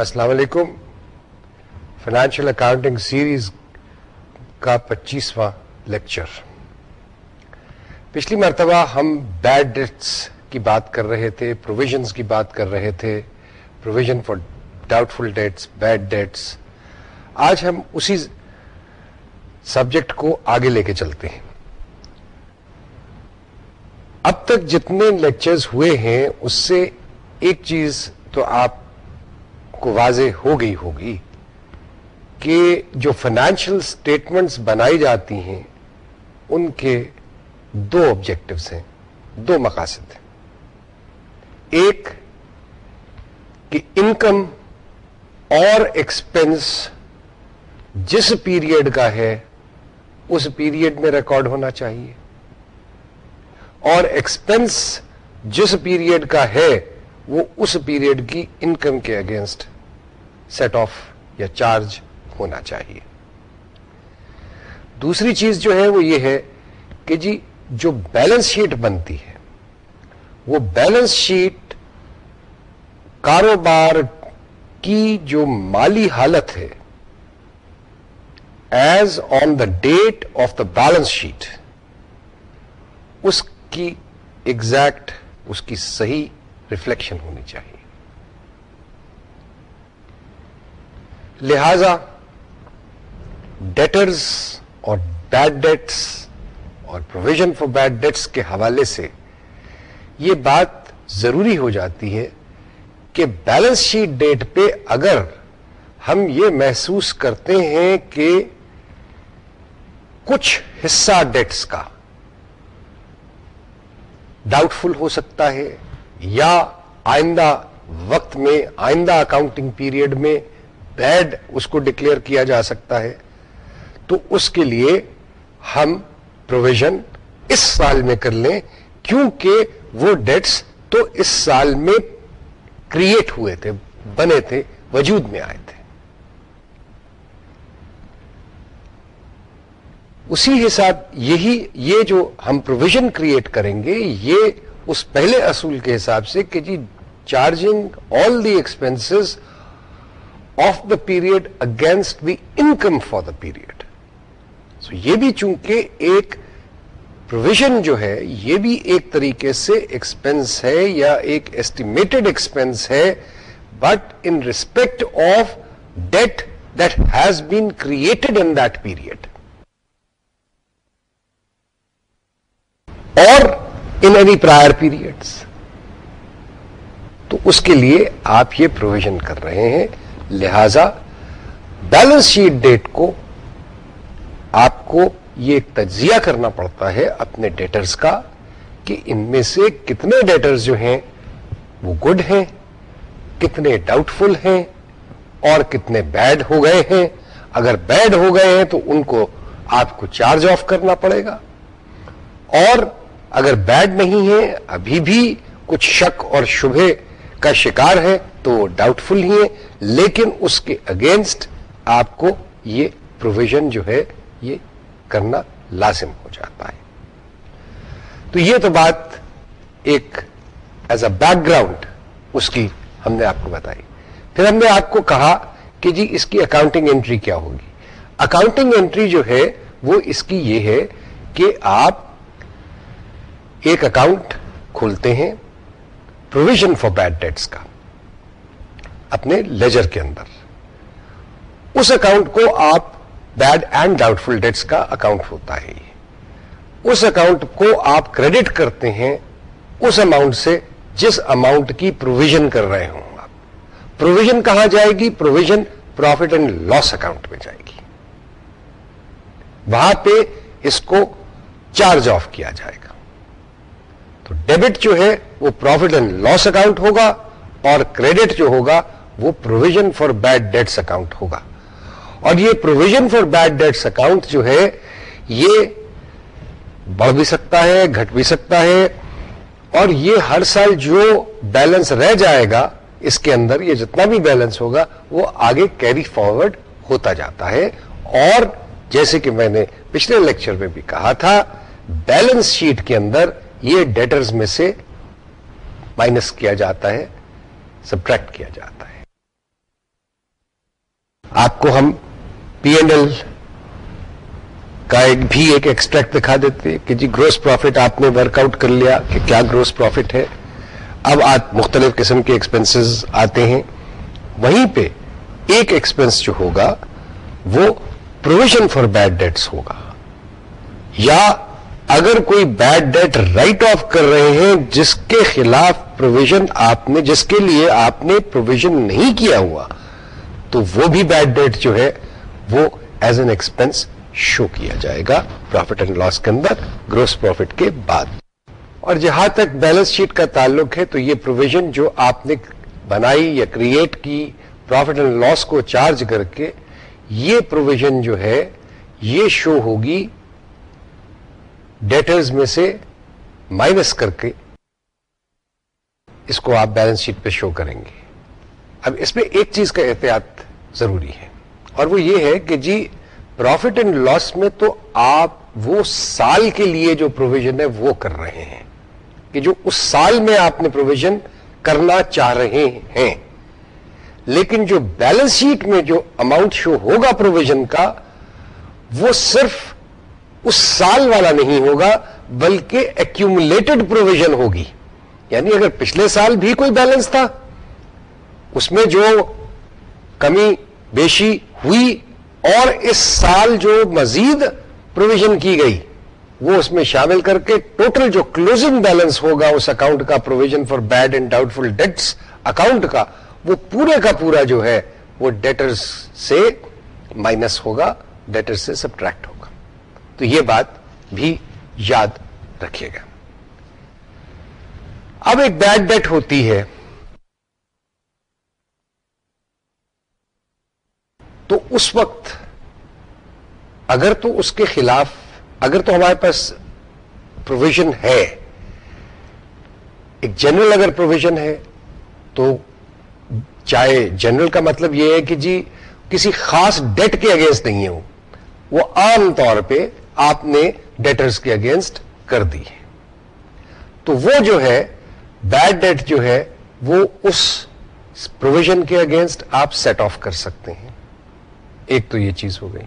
السلام علیکم۔ Financial accounting series کا پچیسواں لیکچر پچھلی مرتبہ ہم بیڈ ڈیٹس کی بات کر رہے تھے پروویژنس کی بات کر رہے تھے۔ Provision for doubtful debts bad debts آج ہم اسی سبجیکٹ کو آگے لے کے چلتے ہیں۔ اب تک جتنے لیکچرز ہوئے ہیں، اس سے ایک چیز تو آپ کو واضح ہو گئی ہوگی کہ جو فائنینشیل اسٹیٹمنٹس بنائی جاتی ہیں، ان کے دو آبجیکٹوس ہیں، دو مقاصد ہیں۔ ایک، کہ انکم اور ایکسپینس جس پیریڈ کا ہے، اس پیریڈ میں ریکارڈ ہونا چاہیے۔ اور ایکسپینس جس پیریڈ کا ہے، وہ اس پیریڈ کی انکم کے اگینسٹ سیٹ آف یا چارج ہونا چاہیے۔ دوسری چیز جو ہے وہ یہ ہے کہ جی جو بیلنس شیٹ بنتی ہے، وہ بیلنس شیٹ کاروبار کی جو مالی حالت ہے as on the date of the balance sheet اس کی ایگزیکٹ اس کی صحیح ریفلیکشن ہونی چاہیے۔ لہذا ڈیٹرز اور بیڈ ڈیٹس اور پروویژن فار بیڈ ڈیٹس کے حوالے سے یہ بات ضروری ہو جاتی ہے کہ بیلنس شیٹ ڈیٹ پہ اگر ہم یہ محسوس کرتے ہیں کہ کچھ حصہ ڈیٹس کا ڈاؤٹ فل ہو سکتا ہے یا آئندہ وقت میں، آئندہ اکاؤنٹنگ پیریڈ میں بیڈ اس کو ڈکلیئر کیا جا سکتا ہے، تو اس کے لیے ہم پروویژن اس سال میں کر لیں، کیونکہ وہ ڈیٹس تو اس سال میں کریٹ ہوئے تھے، بنے تھے، وجود میں آئے تھے۔ اسی حساب یہی، یہ جو ہم پروویژن کریٹ کریں گے، یہ اس پہلے اصول کے حساب سے کہ جی charging all the expense of the period against the income for the period so یہ بھی چونکہ ایک پروویژن جو ہے یہ بھی ایک طریقے سے ایکسپینس ہے یا ایک ایسٹیمیٹڈ ایکسپینس ہے but in respect of debt that has been credited in that period اور ان اینی پرائر پیریڈس تو اس کے لیے آپ یہ پروویژن کر رہے ہیں لہذا بیلنس شیٹ ڈیٹ کو آپ کو یہ تجزیہ کرنا پڑتا ہے اپنے ڈیٹرز کا کہ ان میں سے کتنے ڈیٹرز جو ہیں وہ گڈ ہیں، کتنے ڈاؤٹ فل ہیں اور کتنے بیڈ ہو گئے ہیں۔ اگر بیڈ ہو گئے ہیں تو ان کو آپ کو چارج آف کرنا پڑے گا۔ اور اگر بیڈ نہیں ہے ابھی بھی کچھ شک اور شبہ کا شکار ہے تو وہ ڈاؤٹ فل ہی ہے لیکن اس کے اگینسٹ آپ کو یہ پروویژن جو ہے، یہ کرنا لازم ہو جاتا ہے۔ تو یہ تو بات ایک ایز اے بیک گراؤنڈ اس کی ہم نے آپ کو بتائی۔ پھر ہم نے آپ کو کہا کہ جی اس کی اکاؤنٹنگ انٹری کیا ہوگی۔ اکاؤنٹنگ انٹری جو ہے، وہ اس کی یہ ہے کہ آپ ایک اکاؤنٹ کھولتے ہیں پروویژن فار بیڈ ڈیٹس کا اپنے لیجر کے اندر۔ اس اکاؤنٹ کو آپ bad and doubtful debts کا اکاؤنٹ ہوتا ہے۔ اس اکاؤنٹ کو آپ کریڈٹ کرتے ہیں اس اماؤنٹ سے جس اماؤنٹ کی پروویژن کر رہے ہوں آپ۔ پروویژن کہاں جائے گی؟ Provision profit and loss account میں جائے گی۔ وہاں پہ اس کو چارج آف کیا جائے گا۔ تو ڈیبٹ جو ہے وہ پروفٹ اینڈ لاس اکاؤنٹ ہوگا اور کریڈٹ جو ہوگا وہ provision for bad debts account ہوگا۔ اور یہ provision for bad debts account جو ہے یہ بڑھ بھی سکتا ہے، گھٹ بھی سکتا ہے اور یہ ہر سال جو بیلنس رہ جائے گا، اس کے اندر یہ جتنا بھی بیلنس ہوگا، وہ آگے کیری فارورڈ ہوتا جاتا ہے۔ اور جیسے کہ میں نے پچھلے لیکچر میں بھی کہا تھا بیلنس شیٹ کے اندر یہ ڈیٹرز میں سے مائنس کیا جاتا ہے سبٹریکٹ کیا جاتا ہے۔ آپ کو ہم پی اینڈ ایل کا ایک بھی ایک ایکسٹریکٹ دکھا دیتے کہ جی گروس پروفٹ آپ نے ورک آؤٹ کر لیا کہ کیا گروس پروفٹ ہے۔ اب آپ مختلف قسم کے ایکسپنسز آتے ہیں۔ وہیں پہ ایک ایکسپنس جو ہوگا وہ پروویژن فار بیڈ ڈیٹس ہوگا۔ یا اگر کوئی بیڈ ڈیٹ رائٹ آف کر رہے ہیں، جس کے خلاف پروویژن آپ نے، جس کے لیے آپ نے پروویژن نہیں کیا ہوا، تو وہ بھی بیڈ ڈیٹ جو ہے، وہ ایز این ایکسپینس شو کیا جائے گا پروفٹ اینڈ لاس کے اندر گروس پروفٹ کے بعد۔ اور جہاں تک بیلنس شیٹ کا تعلق ہے، تو یہ پروویژن جو آپ نے بنائی یا کریٹ کی پروفٹ اینڈ لاس کو چارج کر کے، یہ پروویژن جو ہے، یہ شو ہوگی ڈیٹرز میں سے مائنس کر کے اس کو آپ بیلنس شیٹ پہ شو کریں گے۔ اب اس میں ایک چیز کا احتیاط ضروری ہے اور وہ یہ ہے کہ جی پروفٹ اینڈ لاس میں تو آپ وہ سال کے لیے جو پروویژن ہے وہ کر رہے ہیں۔ کہ جو اس سال میں آپ نے پروویژن کرنا چاہ رہے ہیں۔ لیکن جو بیلنس شیٹ میں جو اماؤنٹ شو ہوگا پروویژن کا وہ صرف اس سال والا نہیں ہوگا، بلکہ ایکومولیٹڈ پروویژن ہوگی۔ یعنی اگر پچھلے سال بھی کوئی بیلنس تھا، اس میں جو کمی بیشی ہوئی اور اس سال جو مزید پروویژن کی گئی، وہ اس میں شامل کر کے ٹوٹل جو کلوزنگ بیلنس ہوگا اس اکاؤنٹ کا provision for bad and doubtful debts account کا، وہ پورے کا پورا جو ہے، وہ ڈیٹرز سے مائنس ہوگا ڈیٹر سے سبٹریکٹ تو یہ بات بھی یاد رکھیے گا۔ اب ایک بیڈ ڈیٹ ہوتی ہے۔ تو اس وقت اگر تو اس کے خلاف، اگر تو ہمارے پاس پروویژن ہے، ایک جنرل اگر پروویژن ہے، تو چاہے جنرل کا مطلب یہ ہے کہ جی کسی خاص ڈیٹ کے اگینسٹ نہیں ہے وہ عام طور پہ آپ نے ڈیٹرز کے اگینسٹ کر دی ہے۔ تو وہ جو ہے بیڈ ڈیٹ جو ہے، وہ اس پروویژن کے اگینسٹ آپ سیٹ آف کر سکتے ہیں۔ ایک تو یہ چیز ہو گئی۔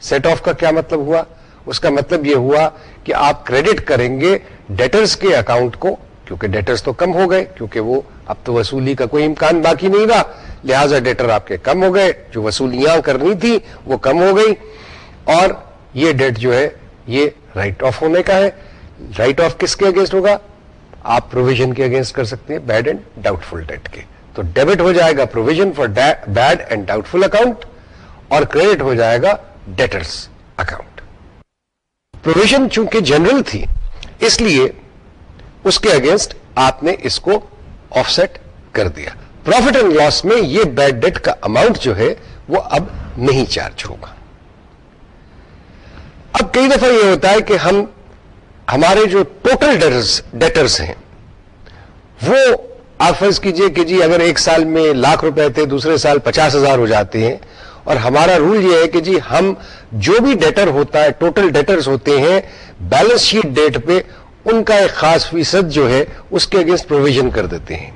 سیٹ آف کا کیا مطلب ہوا؟ اس کا مطلب یہ ہوا کہ آپ کریڈٹ کریں گے ڈیٹرز کے اکاؤنٹ کو، کیونکہ ڈیٹرز تو کم ہو گئے، کیونکہ وہ اب تو وصولی کا کوئی امکان باقی نہیں رہا۔ لہذا ڈیٹر آپ کے کم ہو گئے، جو وصولیاں کرنی تھی وہ کم ہو گئی۔ اور یہ ڈیٹ جو ہے، یہ رائٹ آف ہونے کا ہے. رائٹ آف کس کے اگینسٹ ہوگا؟ آپ پروویژن کے اگینسٹ کر سکتے ہیں bad and doubtful debt کے. تو ڈیبٹ ہو جائے گا provision for bad and doubtful account اور کریڈٹ ہو جائے گا ڈیٹرس اکاؤنٹ پروویژن چونکہ جنرل تھی، اس لیے اس کے اگینسٹ آپ نے اس کو آف سیٹ کر دیا۔ پروفٹ اینڈ لاس میں یہ بیڈ ڈیٹ کا اماؤنٹ جو ہے وہ اب نہیں چارج ہوگا۔ اب کئی دفعہ یہ ہوتا ہے کہ ہم ہمارے جو ٹوٹل ڈیٹرز ڈیٹرز ہیں، وہ آپ فرض کیجیے کہ جی اگر ایک سال میں لاکھ روپے تھے، دوسرے سال پچاس ہزار ہو جاتے ہیں۔ اور ہمارا رول یہ ہے کہ جی ہم جو بھی ڈیٹر ہوتا ہے ٹوٹل ڈیٹرز ہوتے ہیں بیلنس شیٹ ڈیٹ پہ ان کا ایک خاص فیصد جو ہے، اس کے اگینسٹ پروویژن کر دیتے ہیں۔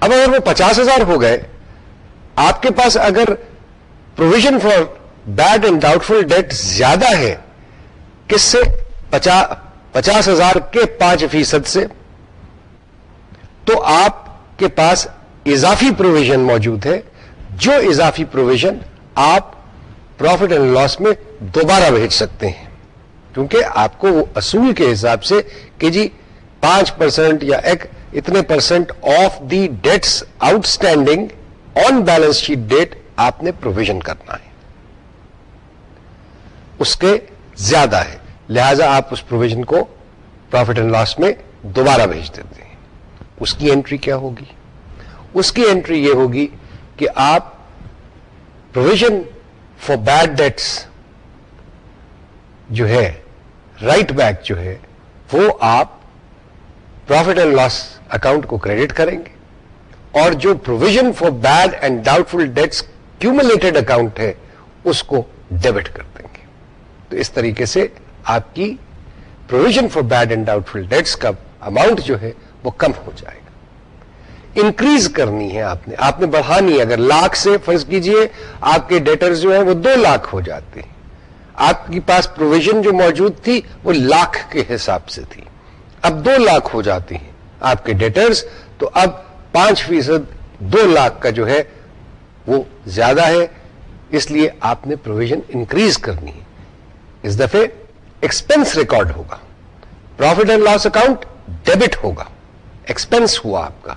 اب اگر وہ پچاس ہزار ہو گئے، آپ کے پاس اگر provision for bad and doubtful debt زیادہ ہے کس سے پچاس ہزار کے پانچ فیصد سے تو آپ کے پاس اضافی پروویژن موجود ہے جو اضافی پروویژن آپ پروفٹ اینڈ لاس میں دوبارہ بھیج سکتے ہیں کیونکہ آپ کو وہ اصول کے حساب سے کہ جی پانچ پرسینٹ یا ایک اتنے percent of the debts outstanding on balance sheet date آپ نے پروویژن کرنا ہے۔ اس کے زیادہ ہے۔ لہذا آپ اس پروویژن کو پروفٹ اینڈ لاس میں دوبارہ بھیج دیتے ہیں۔ اس کی انٹری کیا ہوگی؟ اس کی انٹری یہ ہوگی کہ آپ پروویژن فار بیڈ ڈیٹس جو ہے رائٹ بیک جو ہے، وہ آپ پروفٹ اینڈ لاس اکاؤنٹ کو کریڈٹ کریں گے۔ اور جو provision for bad and doubtful debts cumulated account ہے، اس کو ڈیبٹ کر دیں۔ تو اس طریقے سے آپ کی provision for bad and doubtful debts کا اماؤنٹ جو ہے وہ کم ہو جائے گا۔ انکریز کرنی ہے آپ نے۔ آپ نے بڑھانی ہے۔ اگر لاکھ سے فرض کیجیے آپ کے ڈیٹر جو ہیں وہ دو لاکھ ہو جاتے ہیں۔ آپ کے پاس پروویژن جو موجود تھی وہ لاکھ کے حساب سے تھی۔ اب دو لاکھ ہو جاتی ہیں آپ کے ڈیٹرز تو اب پانچ فیصد دو لاکھ کا جو ہے وہ زیادہ ہے۔ اس لیے آپ نے پروویژن انکریز کرنی ہے۔ اس دفعے ایکسپینس ریکارڈ ہوگا۔ Profit and loss account debit ہوگا۔ ایکسپینس ہوا آپ کا۔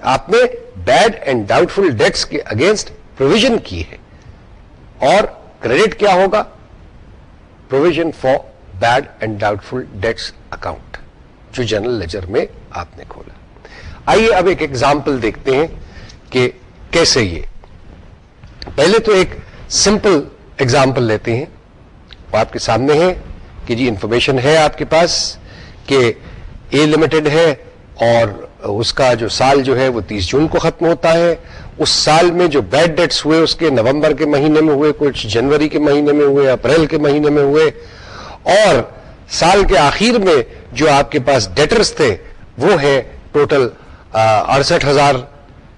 آپ نے bad and doubtful debts کے اگینسٹ پروویژن کی ہے۔ اور کریڈٹ کیا ہوگا؟ Provision for bad and doubtful debts account جو جنرل لیجر میں آپ نے کھولا۔ آئیے اب ایک ایگزامپل دیکھتے ہیں کہ کیسے یہ۔ پہلے تو ایک سمپل ایگزامپل لیتے ہیں۔ وہ آپ کے سامنے ہے کہ جی انفارمیشن ہے آپ کے پاس کہ اے لمیٹڈ ہے اور اس کا جو سال جو ہے وہ تیس جون کو ختم ہوتا ہے۔ اس سال میں جو بیڈ ڈیٹس ہوئے، اس کے نومبر کے مہینے میں ہوئے، کچھ جنوری کے مہینے میں ہوئے، اپریل کے مہینے میں ہوئے۔ اور سال کے آخر میں جو آپ کے پاس ڈیٹرز تھے، وہ ہے ٹوٹل اڑسٹھ ہزار۔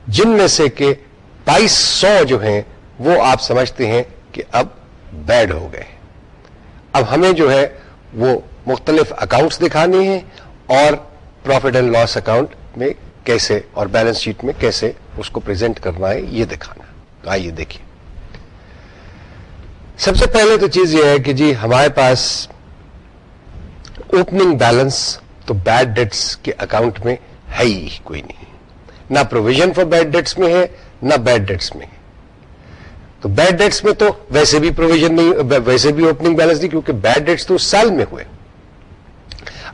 جن میں سے کہ بائیس سو جو ہیں، وہ آپ سمجھتے ہیں کہ اب بیڈ ہو گئے۔ اب ہمیں جو ہے وہ مختلف اکاؤنٹس دکھانے ہیں اور پروفٹ اینڈ لاس اکاؤنٹ میں کیسے اور بیلنس شیٹ میں کیسے اس کو پریزنٹ کرنا ہے یہ دکھانا تو آئیے دیکھیے۔ سب سے پہلے تو چیز یہ ہے کہ جی ہمارے پاس اوپننگ بیلنس تو بیڈ ڈیٹس کے اکاؤنٹ میں ہے ہی کوئی نہیں۔ نہ پروویژن فار بیڈ ڈیٹس میں ہے، نہ بیڈ ڈیٹس میں ہے۔ تو بیڈ ڈیٹس میں تو ویسے بھی پروویژن نہیں ویسے بھی اوپننگ بیلنس نہیں، کیونکہ بیڈ ڈیٹس تو اس سال میں ہوئے۔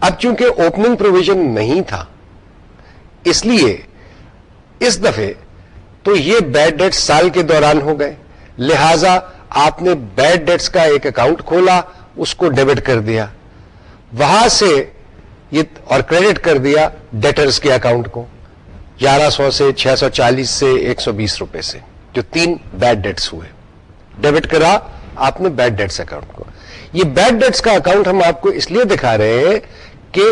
اب چونکہ اوپننگ پروویژن نہیں تھا، اس لیے اس دفعے تو یہ بیڈ ڈیٹس سال کے دوران ہو گئے۔ لہذا آپ نے بیڈ ڈیٹس کا ایک اکاؤنٹ کھولا، اس کو ڈیبٹ کر دیا۔ وہاں سے یہ اور کریڈٹ کر دیا ڈیٹرز کے اکاؤنٹ کو، گیارہ سو سے چھ سو چالیس سے ایک سو بیس روپے سے۔ جو تین بیڈ ڈیٹس ہوئے۔ ڈیبٹ کرا، آپ نے بیڈ ڈیٹس اکاؤنٹ کو یہ بیڈ ڈیٹس کا اکاؤنٹ ہم آپ کو اس لیے دکھا رہے ہیں کہ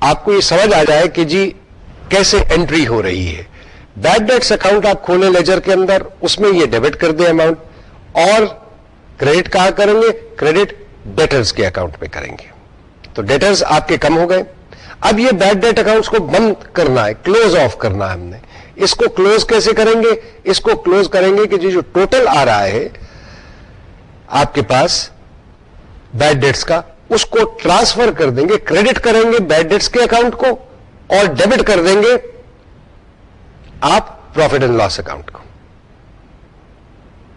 آپ کو یہ سمجھ آ جائے کہ جی کیسے انٹری ہو رہی ہے۔ بیڈ ڈیٹس اکاؤنٹ آپ کھولیں لیجر کے اندر، اس میں یہ ڈیبٹ کر دیں اماؤنٹ اور کریڈٹ کہاں کریں گے؟ کریڈٹ ڈیٹرز کے اکاؤنٹ میں کریں گے۔ تو ڈیٹرز آپ کے کم ہو گئے۔ اب یہ بیڈ ڈیٹ اکاؤنٹس کو بند کرنا ہے کلوز آف کرنا ہے ہم نے۔ اس کو کلوز کیسے کریں گے؟ اس کو کلوز کریں گے کہ جی جو ٹوٹل آ رہا ہے، آپ کے پاس بیڈ ڈیٹس کا، اس کو ٹرانسفر کر دیں گے کریڈٹ کریں گے بیڈ ڈیٹس کے اکاؤنٹ کو اور ڈیبٹ کر دیں گے آپ پروفٹ اینڈ لاس اکاؤنٹ کو۔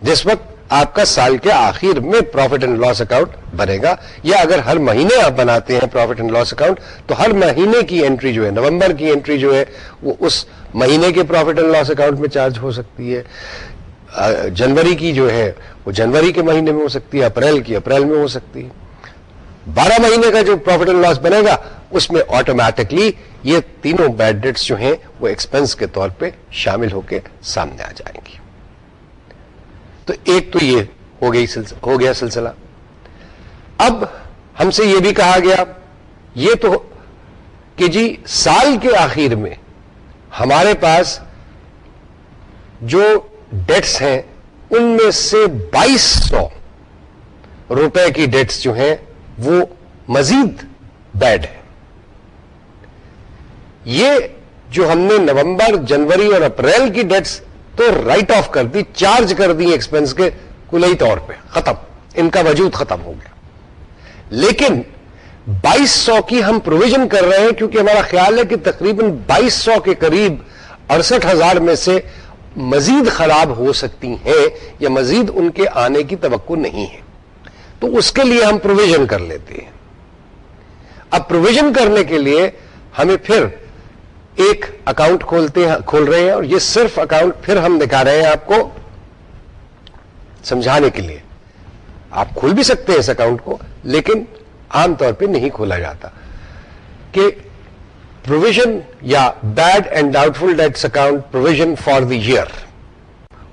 جس وقت آپ کا سال کے آخر میں پروفٹ اینڈ لاس اکاؤنٹ بنے گا۔ یا اگر ہر مہینے آپ بناتے ہیں پروفٹ اینڈ لاس اکاؤنٹ تو ہر مہینے کی انٹری جو ہے، نومبر کی انٹری جو ہے، وہ اس مہینے کے پروفٹ اینڈ لاس اکاؤنٹ میں چارج ہو سکتی ہے۔ جنوری کی جو ہے، وہ جنوری کے مہینے میں ہو سکتی ہے، اپریل کی اپریل میں ہو سکتی ہے۔ بارہ مہینے کا جو پروفٹ اینڈ لاس بنے گا، اس میں آٹومیٹکلی یہ تینوں بیڈ ڈیٹس جو ہیں، وہ ایکسپنس کے طور پہ شامل ہو کے سامنے آ جائیں گی۔ تو ایک تو یہ ہو گئی ہو گیا سلسلہ۔ اب ہم سے یہ بھی کہا گیا، یہ تو کہ جی سال کے آخر میں ہمارے پاس جو ڈیٹس ہیں، ان میں سے بائیس سو روپے کی ڈیٹس جو ہیں، وہ مزید بیڈ ہے یہ جو ہم نے نومبر، جنوری اور اپریل کی ڈیٹس تو رائٹ آف کر دی چارج کر دی ایکسپینس کے کلئی طور پہ، ختم. ان کا وجود ختم ہو گیا. لیکن بائیس سو کی ہم پروویژن کر رہے ہیں کیونکہ ہمارا خیال ہے کہ تقریباً بائیس سو کے قریب اڑسٹھ ہزار میں سے مزید خراب ہو سکتی ہیں یا مزید ان کے آنے کی توقع نہیں ہے. تو اس کے لیے ہم پروویژن کر لیتے ہیں. اب پروویژن کرنے کے لیے ہمیں پھر ایک اکاؤنٹ کھولتے کھول رہے ہیں اور یہ صرف اکاؤنٹ پھر ہم دکھا رہے ہیں آپ کو سمجھانے کے لیے۔ آپ کھول بھی سکتے ہیں اس اکاؤنٹ کو، لیکن عام طور پہ نہیں کھولا جاتا۔ کہ پروویژن یا bad and doubtful debts account provision for the year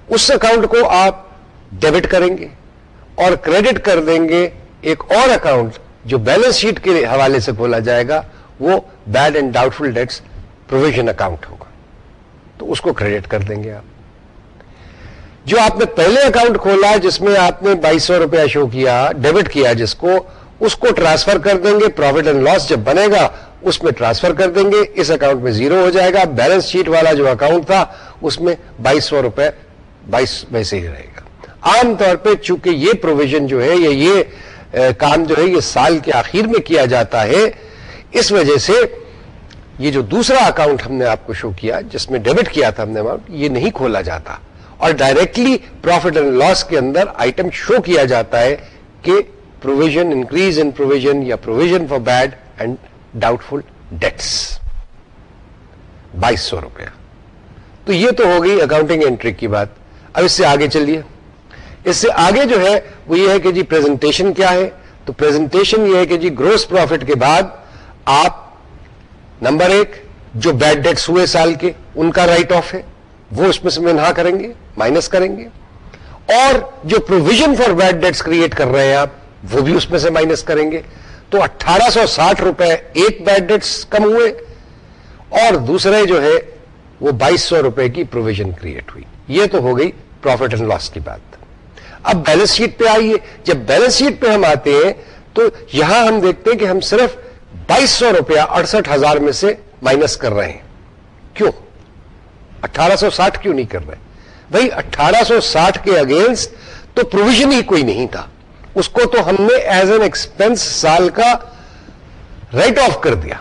us account کو آپ ڈیبٹ کریں گے اور کریڈٹ کر دیں گے ایک اور اکاؤنٹ جو بیلنس شیٹ کے حوالے سے کھولا جائے گا، وہ bad and doubtful debts provision account ہوگا۔ تو اس کو کریڈٹ کر دیں گے آپ۔ جو آپ نے پہلے اکاؤنٹ کھولا جس میں آپ نے بائیس سو روپیہ شو کیا ڈیبٹ کیا جس کو، اس کو ٹرانسفر کر دیں گے۔ پروفٹ اینڈ لاس جب بنے گا، اس میں ٹرانسفر کر دیں گے۔ اس اکاؤنٹ میں زیرو ہو جائے گا۔ بیلنس شیٹ والا جو اکاؤنٹ تھا، اس میں بائیس سو روپئے بائیس ویسے ہی رہے گا۔ عام طور پہ چونکہ یہ پروویژن جو ہے، یا یہ کام جو ہے، یہ سال کے آخر میں کیا جاتا ہے، اس وجہ سے یہ جو دوسرا اکاؤنٹ ہم نے آپ کو شو کیا، جس میں ڈیبٹ کیا تھا ہم نے اماؤنٹ یہ نہیں کھولا جاتا۔ اور ڈائریکٹلی پروفٹ اینڈ لاس کے اندر آئٹم شو کیا جاتا ہے کہ پروویژن انکریز ان پروویژن یا provision for bad and doubtful debts بائیس سو روپیہ۔ تو یہ تو ہو گئی اکاؤنٹنگ انٹری کی بات۔ اب اس سے آگے چلیے۔ اس سے آگے جو ہے، وہ یہ ہے کہ جی پریزنٹیشن کیا ہے۔ تو پریزنٹیشن یہ ہے کہ جی گروس پروفٹ کے بعد آپ نمبر ایک، جو بیڈ ڈیٹس ہوئے سال کے، ان کا رائٹ آف ہے۔ وہ اس میں سے منہا کریں گے، مائنس کریں گے۔ اور جو provision for bad debts create کر رہے ہیں آپ، وہ بھی اس میں سے مائنس کریں گے۔ تو اٹھارہ سو ساٹھ روپے ایک بیڈ ڈیٹس کم ہوئے۔ اور دوسرے جو ہے، وہ بائیس سو روپے کی پروویژن کریٹ ہوئی۔ یہ تو ہو گئی پروفٹ اینڈ لاس کی بات۔ اب بیلنس شیٹ پہ آئیے۔ جب بیلنس شیٹ پہ ہم آتے ہیں، تو یہاں ہم دیکھتے ہیں کہ ہم صرف بائیس سو روپیہ اڑسٹھ ہزار میں سے مائنس کر رہے ہیں۔ کیوں؟ اٹھارہ سو ساٹھ کیوں نہیں کر رہے؟ بھائی، اٹھارہ سو ساٹھ کے اگینسٹ تو پروویژن ہی کوئی نہیں تھا۔ اس کو تو ہم نے ایز این ایکسپینس سال کا رائٹ آف کر دیا۔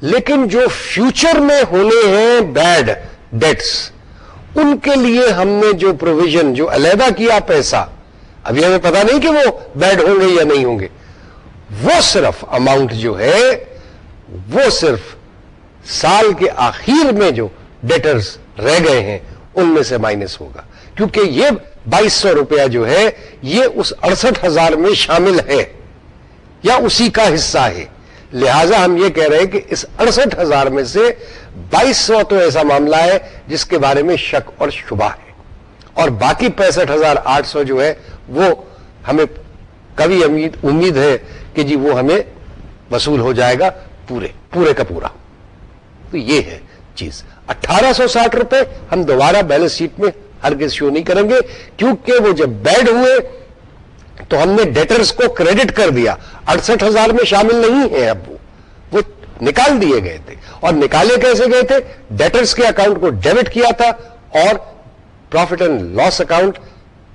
لیکن جو فیوچر میں ہونے ہیں بیڈ ڈیٹس ان کے لیے ہم نے جو پروویژن جو علیحدہ کیا پیسہ، ابھی ہمیں پتا نہیں کہ وہ بیڈ ہوں گے یا نہیں ہوں گے۔ وہ صرف اماؤنٹ جو ہے، وہ صرف سال کے آخر میں جو ڈیٹرز رہ گئے ہیں، ان میں سے مائنس ہوگا۔ کیونکہ یہ بائیس سو روپیہ جو ہے، یہ اس اڑسٹھ ہزار میں شامل ہے۔ یا اسی کا حصہ ہے۔ لہذا ہم یہ کہہ رہے ہیں کہ اس اڑسٹھ ہزار میں سے بائیس سو تو ایسا معاملہ ہے جس کے بارے میں شک اور شبہ ہے۔ اور باقی پینسٹھ ہزار آٹھ سو جو ہے، وہ ہمیں کبھی امید امید ہے کہ جی وہ ہمیں وصول ہو جائے گا پورے پورے کا پورا۔ تو یہ ہے چیز۔ اٹھارہ سو ساٹھ روپے ہم دوبارہ بیلنس شیٹ میں ہرگز شو نہیں کریں گے، کیونکہ وہ جب بیڈ ہوئے تو ہم نے ڈیٹرز کو کریڈٹ کر دیا۔ اڑسٹھ ہزار میں شامل نہیں ہے اب وہ۔ نکال دیے گئے تھے۔ اور نکالے کیسے گئے تھے؟ ڈیٹرز کے اکاؤنٹ کو ڈیبٹ کیا تھا اور پروفٹ اینڈ لاس اکاؤنٹ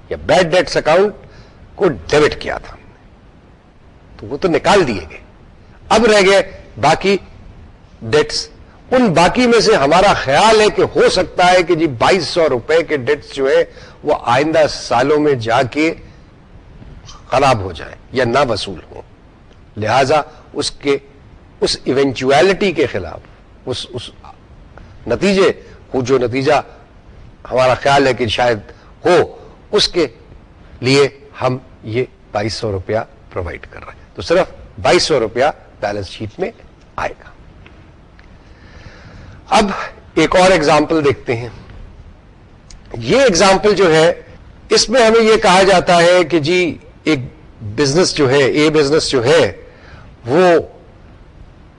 یا بیڈ ڈیٹس اکاؤنٹ کو ڈیبٹ کیا تھا۔ تو وہ تو نکال دیے گئے۔ اب رہ گئے باقی ڈیٹس ان باقی میں سے ہمارا خیال ہے کہ ہو سکتا ہے کہ جی بائیس سو روپے کے ڈیٹس جو ہے وہ آئندہ سالوں میں جا کے خراب ہو جائیں یا نہ وصول ہوں۔ لہذا اس کے، اس ایونچویلٹی کے خلاف، اس اس نتیجے جو نتیجہ ہمارا خیال ہے کہ شاید ہو، اس کے لیے ہم یہ بائیس سو روپیہ پرووائڈ کر رہے ہیں۔ تو صرف بائیس سو روپیہ بیلنس شیٹ میں آئے گا۔ اب ایک اور ایگزامپل دیکھتے ہیں۔ یہ ایگزامپل جو ہے، اس میں ہمیں یہ کہا جاتا ہے کہ جی ایک بزنس جو ہے اے بزنس جو ہے، وہ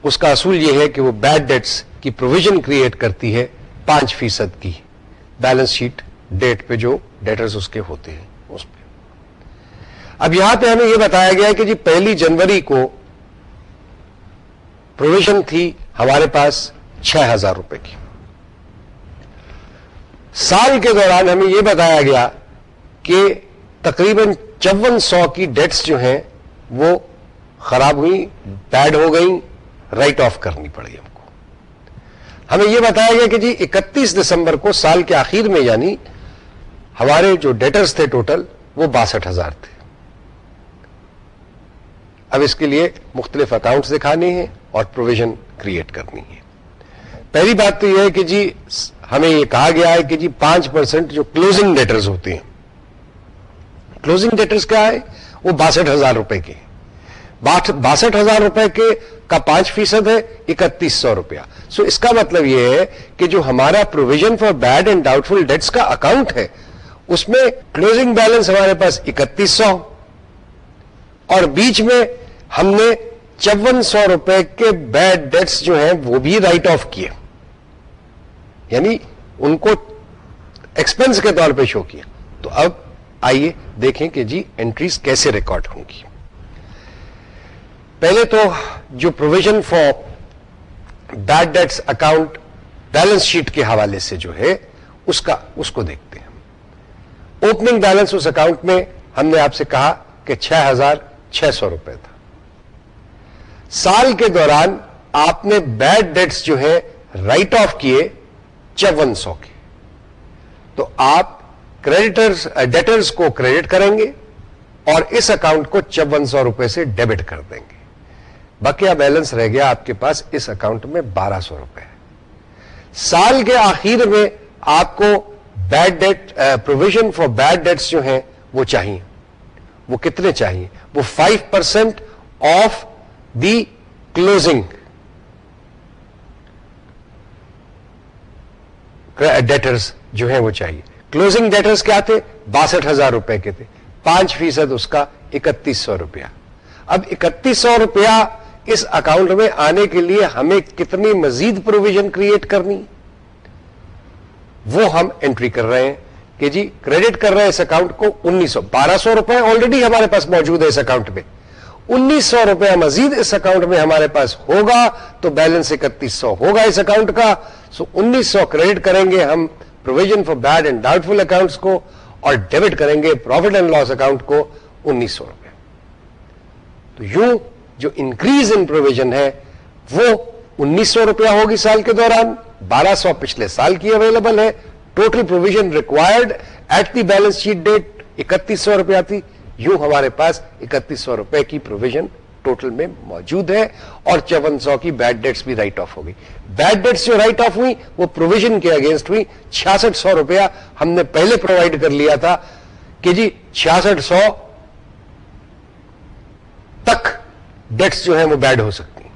اس کا اصول یہ ہے کہ وہ بیڈ ڈیٹس کی پروویژن کریٹ کرتی ہے پانچ فیصد کی۔ بیلنس شیٹ ڈیٹ پہ جو ڈیٹرز اس کے ہوتے ہیں، اس پہ۔ اب یہاں پہ ہمیں یہ بتایا گیا کہ جی پہلی جنوری کو پروویژن تھی ہمارے پاس چھ ہزار روپے کی۔ سال کے دوران ہمیں یہ بتایا گیا کہ تقریباً چون سو کی ڈیٹس جو ہیں وہ خراب ہوئی بیڈ ہو گئیں رائٹ آف کرنی پڑی ہم کو۔ ہمیں یہ بتایا گیا کہ جی اکتیس دسمبر کو سال کے آخر میں یعنی ہمارے جو ڈیٹرز تھے ٹوٹل وہ باسٹھ ہزار تھے۔ اب اس کے لیے مختلف اکاؤنٹس دکھانے ہیں اور پروویژن کریٹ کرنی ہے پہلی بات تو یہ ہے کہ جی ہمیں یہ کہا گیا ہے کہ جی پانچ پرسینٹ جو کلوزنگ ڈیٹرز ہوتے ہیں۔ کلوزنگ ڈیٹرز کیا ہے؟ وہ باسٹھ ہزار روپے کے باسٹھ ہزار روپے کے کا پانچ فیصد ہے، اکتیس سو روپیہ۔ سو اس کا مطلب یہ ہے کہ جو ہمارا provision for bad and doubtful debts کا اکاؤنٹ ہے، اس میں کلوزنگ بیلنس ہمارے پاس اکتیس سو اور بیچ میں ہم نے چون سو روپے کے بیڈ ڈیٹس جو ہیں وہ بھی رائٹ آف کیے۔ یعنی ان کو ایکسپنس کے طور پہ شو کیا۔ تو اب آئیے دیکھیں کہ جی انٹریز کیسے ریکارڈ ہوں گی۔ پہلے تو جو provision for bad debts account balance sheet کے حوالے سے جو ہے، اس کا، اس کو دیکھتے ہیں۔ اوپننگ بیلنس اس اکاؤنٹ میں ہم نے آپ سے کہا کہ چھ ہزار چھ سو روپے تھا۔ سال کے دوران آپ نے بیڈ ڈیٹس جو ہے رائٹ آف کیے چون سو کے۔ تو آپ کریڈیٹرز ڈیٹرز eh, کو کریڈٹ کریں گے اور اس اکاؤنٹ کو چون سو روپئے سے ڈیبٹ کر دیں گے۔ بقیہ بیلنس رہ گیا آپ کے پاس اس اکاؤنٹ میں بارہ سو روپئے سال کے آخر میں آپ کو bad debt provision for bad debts جو ہیں وہ چاہیے۔ وہ کتنے چاہیے؟ وہ five percent of the closing. Debtors جو ہیں وہ چاہیے. کلوزنگ ڈیٹرز کیا تھے؟ باسٹھ ہزار روپے کے تھے. پانچ فیصد اس کا اکتیس سو روپیہ. اب اکتیس سو روپیہ اس اکاؤنٹ میں آنے کے لیے ہمیں کتنی مزید پروویژن کریٹ کرنی؟ وہ ہم انٹری کر رہے ہیں کہ جی کریڈٹ کر رہے ہیں اس اکاؤنٹ کو انیس سو، بارہ سو روپئے آلریڈی ہمارے پاس موجود ہے اس اکاؤنٹ میں. انیس سو روپیہ مزید اس اکاؤنٹ میں ہمارے پاس ہوگا، تو بیلنس اکتیس سو ہوگا اس اکاؤنٹ کا۔ سو انیس سو کریڈٹ کریں گے ہم provision for bad and doubtful accounts کو، اور ڈیبٹ کریں گے پروفٹ اینڈ لاس اکاؤنٹ کو انیس سو روپے۔ تو یوں جو انکریز ان پروویژن ہے، وہ انیس سو روپیہ ہوگی سال کے دوران۔ بارہ سو پچھلے سال کی اویلیبل ہے۔ Total provision required at the balance sheet date اکتیس سو روپیہ تھی۔ یوں ہمارے پاس اکتیس سو روپے کی پروویژن ٹوٹل میں موجود ہے اور چون سو کی بیڈ ڈیٹس بھی رائٹ آف ہو گئی۔ بیڈ ڈیٹس جو رائٹ آف ہوئی وہ پروویژن کے اگینسٹ ہوئی۔ چھیاسٹھ سو روپیہ ہم نے پہلے پرووائڈ کر لیا تھا کہ جی چھیاسٹھ سو تک ڈیٹس جو ہیں وہ بیڈ ہو سکتی ہیں۔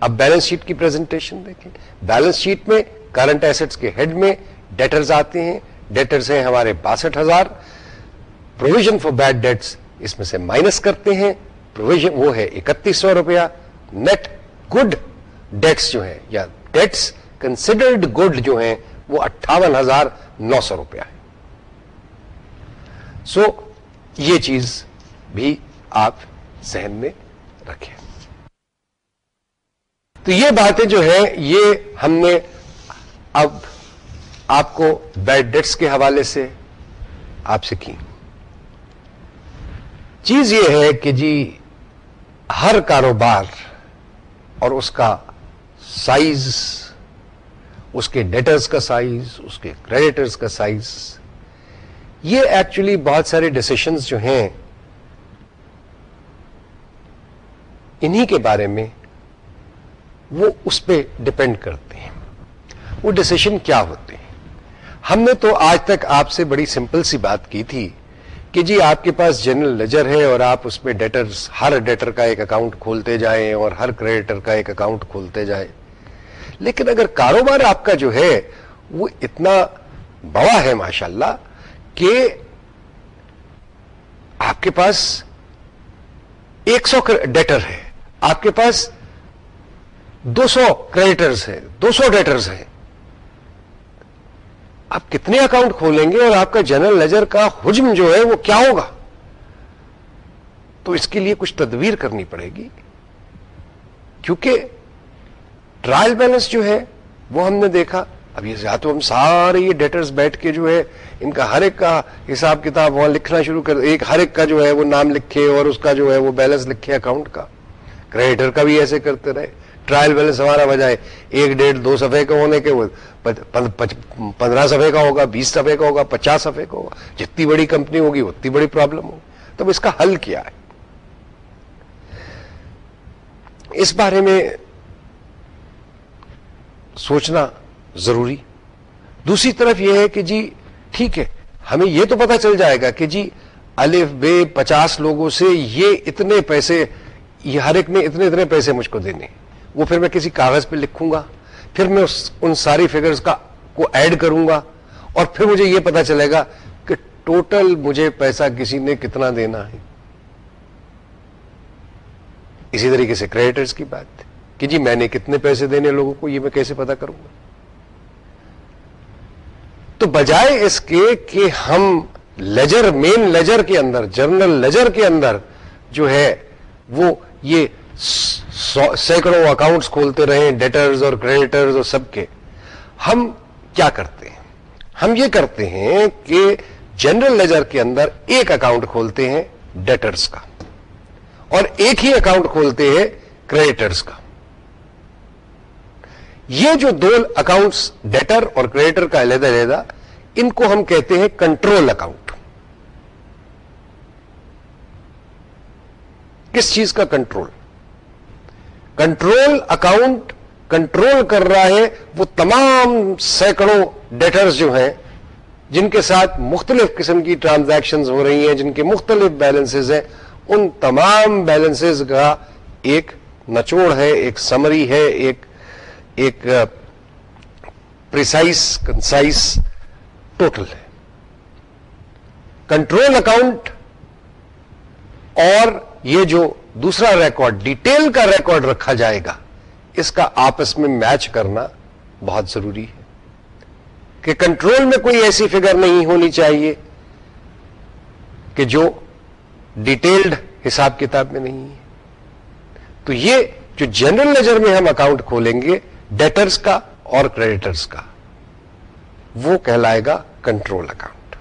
اب بیلنس شیٹ کی پریزنٹیشن دیکھیں۔ بیلنس شیٹ میں کرنٹ ایسٹس کے ہیڈ میں ڈیٹرز آتے ہیں۔ ڈیٹرز ہیں ہمارے باسٹھ ہزار۔ پروویژن فار بیڈ ڈیٹس اس میں سے مائنس کرتے ہیں. پروویژن وہ ہے اکتیس سو روپیہ. نیٹ گڈ ڈیٹس جو ہیں، یا ڈیٹس کنسیڈرڈ گڈ جو ہیں، وہ اٹھاون ہزار نو سو روپیہ ہے سو یہ چیز بھی آپ ذہن میں رکھیں. تو یہ باتیں جو ہیں، یہ ہم نے اب آپ کو بیڈ ڈیٹس کے حوالے سے آپ سے کی. چیز یہ ہے کہ جی ہر کاروبار اور اس کا سائز اس کے ڈیٹرز کا سائز اس کے کریڈیٹرز کا سائز یہ ایکچولی بہت سارے ڈسیشنز جو ہیں، انہی کے بارے میں وہ اس پہ ڈپینڈ کرتے ہیں۔ وہ ڈسیشن کیا ہوتے ہیں؟ ہم نے تو آج تک آپ سے بڑی سمپل سی بات کی تھی۔ کہ جی آپ کے پاس جنرل لیجر ہے اور آپ اس میں ڈیٹر ہر ڈیٹر کا ایک اکاؤنٹ کھولتے جائیں اور ہر کریڈیٹر کا ایک اکاؤنٹ کھولتے جائیں۔ لیکن اگر کاروبار آپ کا جو ہے وہ اتنا بڑا ہے ماشاءاللہ کہ آپ کے پاس ایک سو ڈیٹر ہے، آپ کے پاس دو سو کریڈیٹرز ہیں، دو سو ڈیٹرز ہیں۔ آپ کتنے اکاؤنٹ کھولیں گے اور آپ کا جنرل لیجر کا حجم جو ہے وہ کیا ہوگا؟ تو اس کے لیے کچھ تدبیر کرنی پڑے گی۔ کیونکہ ٹرائل بیلنس جو ہے وہ ہم نے دیکھا۔ اب یہ تو ہم سارے یہ ڈیٹرز بیٹھ کے جو ہے، ان کا ہر ایک کا حساب کتاب وہاں لکھنا شروع کر، ایک ہر ایک کا جو ہے وہ نام لکھے اور اس کا جو ہے وہ بیلنس لکھے اکاؤنٹ کا۔ کریڈیٹر کا بھی ایسے کرتے رہے۔ ٹرائل بیلنس ہمارا بجائے ایک ڈیڑھ دو صفحے کا ہونے کے پندرہ صفحے کا ہوگا، بیس صفحے کا ہوگا، پچاس صفحے کا ہوگا، جتنی بڑی کمپنی ہوگی، اتنی بڑی پرابلم ہوگی۔ تب اس کا حل کیا ہے؟ اس بارے میں سوچنا ضروری۔ دوسری طرف یہ ہے کہ جی ٹھیک ہے، ہمیں یہ تو پتا چل جائے گا کہ جی الف، بے، پچاس لوگوں سے یہ اتنے پیسے، یہ ہر ایک نے اتنے اتنے پیسے مجھ کو دینے۔ وہ پھر میں کسی کاغذ پہ لکھوں گا۔ پھر میں ان ساری فگرز کا کو ایڈ کروں گا اور پھر مجھے یہ پتا چلے گا کہ ٹوٹل مجھے پیسہ کسی نے کتنا دینا ہے۔ اسی طریقے سے کریڈیٹرز کی بات کہ جی میں نے کتنے پیسے دینے لوگوں کو، یہ میں کیسے پتا کروں گا؟ تو بجائے اس کے کہ ہم لیجر مین لیجر کے اندر جرنل لیجر کے اندر جو ہے وہ یہ سینکڑوں اکاؤنٹس کھولتے رہے ڈیٹرز اور کریڈیٹرز اور سب کے۔ ہم کیا کرتے ہیں؟ ہم یہ کرتے ہیں کہ جنرل لیجر کے اندر ایک اکاؤنٹ کھولتے ہیں ڈیٹرز کا، اور ایک ہی اکاؤنٹ کھولتے ہیں کریڈیٹرز کا۔ یہ جو دو اکاؤنٹس ڈیٹر اور کریڈیٹر کا علیحدہ علیحدہ، ان کو ہم کہتے ہیں کنٹرول اکاؤنٹ کس چیز کا کنٹرول کنٹرول اکاؤنٹ کنٹرول کر رہا ہے، وہ تمام سینکڑوں ڈیٹرز جو ہیں، جن کے ساتھ مختلف قسم کی ٹرانزیکشن ہو رہی ہیں، جن کے مختلف بیلنسز ہیں، ان تمام بیلنسز کا ایک نچوڑ ہے، ایک سمری ہے، ایک ایک پریسائز کنسائز ٹوٹل ہے۔ کنٹرول اکاؤنٹ اور یہ جو دوسرا ریکارڈ ڈیٹیل کا ریکارڈ رکھا جائے گا۔ اس کا آپس میں میچ کرنا بہت ضروری ہے۔ کہ کنٹرول میں کوئی ایسی فگر نہیں ہونی چاہیے کہ جو ڈیٹیلڈ حساب کتاب میں نہیں ہے۔ تو یہ جو جنرل لیجر میں ہم اکاؤنٹ کھولیں گے ڈیٹرز کا اور کریڈیٹرز کا، وہ کہلائے گا کنٹرول اکاؤنٹ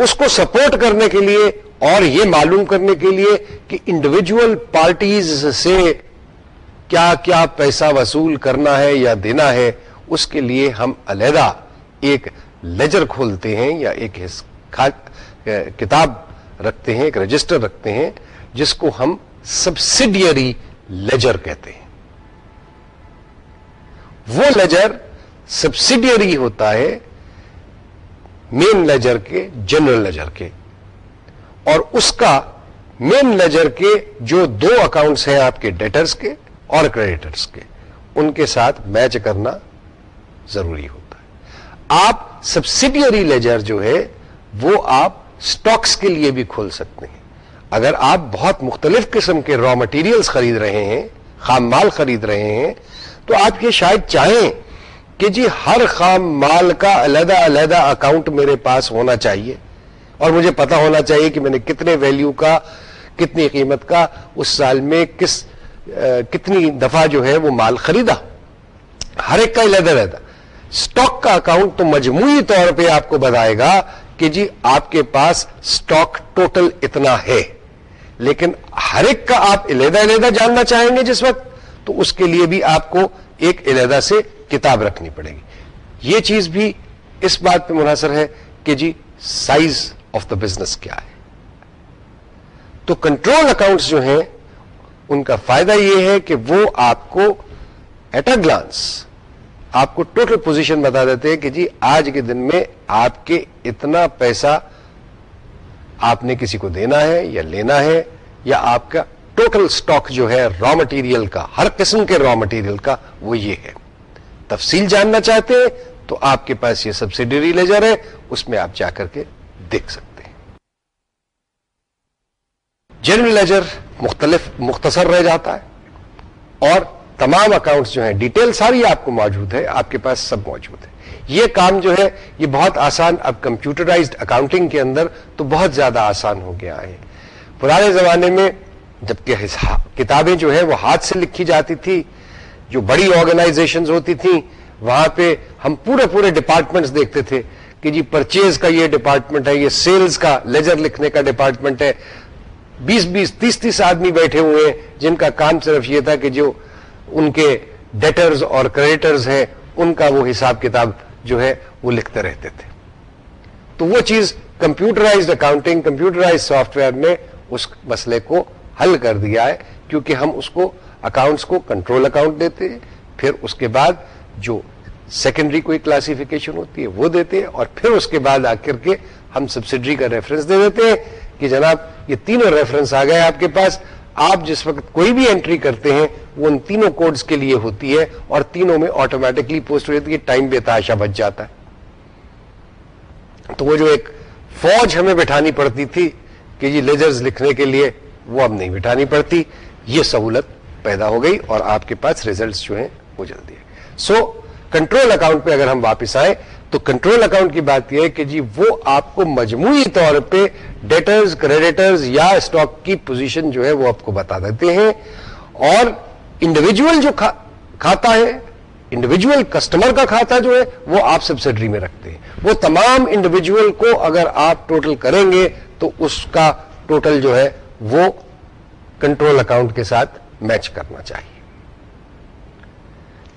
اس کو سپورٹ کرنے کے لیے اور یہ معلوم کرنے کے لیے کہ انڈیویجل پارٹیز سے کیا کیا پیسہ وصول کرنا ہے یا دینا ہے، اس کے لیے ہم علیحدہ ایک لیجر کھولتے ہیں یا ایک کتاب رکھتے ہیں، ایک رجسٹر رکھتے ہیں، جس کو ہم سبسڈیری لیجر کہتے ہیں۔ وہ لیجر سبسڈیری ہوتا ہے مین لیجر کے جنرل لیجر کے۔ اور اس کا مین لیجر کے جو دو اکاؤنٹس ہیں آپ کے ڈیٹرز کے اور کریڈیٹرز کے، ان کے ساتھ میچ کرنا ضروری ہوتا ہے۔ آپ سبسڈیری لیجر جو ہے، وہ آپ سٹاکس کے لیے بھی کھول سکتے ہیں۔ اگر آپ بہت مختلف قسم کے را مٹیریلز خرید رہے ہیں، خام مال خرید رہے ہیں، تو آپ یہ شاید چاہیں کہ جی ہر خام مال کا علیحدہ علیحدہ اکاؤنٹ میرے پاس ہونا چاہیے۔ اور مجھے پتا ہونا چاہیے کہ میں نے کتنے ویلیو کا، کتنی قیمت کا، اس سال میں کس کتنی دفعہ جو ہے وہ مال خریدا۔ ہر ایک کا علیحدہ علیحدہ۔ سٹاک کا اکاؤنٹ تو مجموعی طور پہ آپ کو بتائے گا کہ جی آپ کے پاس سٹاک ٹوٹل اتنا ہے۔ لیکن ہر ایک کا آپ علیحدہ علیحدہ جاننا چاہیں گے جس وقت، تو اس کے لیے بھی آپ کو ایک علیحدہ سے کتاب رکھنی پڑے گی۔ یہ چیز بھی اس بات پہ منحصر ہے کہ جی سائز آف دا بزنس کیا ہے۔ تو کنٹرول اکاؤنٹس جو ہیں، ان کا فائدہ یہ ہے کہ وہ آپ کو ایٹ اے گلانس آپ کو ٹوٹل پوزیشن بتا دیتے ہیں کہ جی آج کے دن میں آپ کے اتنا پیسہ آپ نے کسی کو دینا ہے یا لینا ہے، یا آپ کا ٹوٹل سٹاک جو ہے را مٹیریل کا، ہر قسم کے را مٹیریل کا، وہ یہ ہے۔ تفصیل جاننا چاہتے ہیں تو آپ کے پاس یہ سبسڈری لیجر ہے، اس میں آپ جا کر کے دیکھ سکتے ہیں۔ جنرل لیجر مختلف مختصر رہ جاتا ہے اور تمام اکاؤنٹس جو ہیں ڈیٹیل ساری آپ کو موجود ہے، آپ کے پاس سب موجود ہے۔ یہ کام جو ہے، یہ بہت آسان، اب کمپیوٹرائزڈ اکاؤنٹنگ کے اندر تو بہت زیادہ آسان ہو گیا ہے۔ پرانے زمانے میں جبکہ کتابیں جو ہے وہ ہاتھ سے لکھی جاتی تھی، جو بڑی آرگنائزیشن ہوتی تھیں، وہاں پہ ہم پورے پورے ڈپارٹمنٹس دیکھتے تھے۔ کہ جی پرچیز کا یہ ڈپارٹمنٹ ہے، یہ سیلز کا لیجر لکھنے کا ڈپارٹمنٹ ہے۔ بیس بیس تیس تیس آدمی بیٹھے ہوئے ہیں، جن کا کام صرف یہ تھا کہ جو ان کے ڈیٹرز اور کریڈیٹرز ہیں، ان کا وہ حساب کتاب جو ہے وہ لکھتے رہتے تھے۔ تو وہ چیز computerised accounting computerize software نے اس مسئلے کو حل کر دیا ہے۔ کیونکہ ہم اس کو اکاؤنٹس کو کنٹرول اکاؤنٹ دیتے ہیں، پھر اس کے بعد جو سیکنڈری کوئی کلاسیفیکیشن ہوتی ہے وہ دیتے ہیں اور پھر اس کے بعد آ کر کے ہم سبسڈری کا ریفرنس دے دیتے ہیں کہ جناب یہ تینوں ریفرنس آ گئے آپ کے پاس۔ آپ جس وقت کوئی بھی انٹری کرتے ہیں وہ ان تینوں کوڈز کے لیے ہوتی ہے اور تینوں میں آٹومیٹکلی پوسٹ ہو جاتی ہے ٹائم بے تاشا بچ جاتا ہے۔ تو وہ جو ایک فوج ہمیں بٹھانی پڑتی تھی کہ جی یہ لیجرز لکھنے کے لیے وہ اب نہیں بٹھانی پڑتی۔ یہ سہولت پیدا ہو گئی اور آپ کے پاس ریزلٹس جو ہیں وہ جلدی ہے سو so, کنٹرول اکاؤنٹ پہ اگر ہم واپس آئیں تو کنٹرول اکاؤنٹ کی بات یہ ہے کہ جی وہ آپ کو مجموعی طور پہ ڈیٹرز کریڈیٹرز یا اسٹاک کی پوزیشن جو ہے وہ آپ کو بتا دیتے ہیں اور انڈیویجل جو کھاتا ہے انڈیویجل کسٹمر کا کھاتا جو ہے وہ آپ سبسڈری میں رکھتے ہیں۔ وہ تمام انڈیویجل کو اگر آپ ٹوٹل کریں گے تو اس کا ٹوٹل جو ہے وہ کنٹرول اکاؤنٹ کے ساتھ میچ کرنا چاہیے۔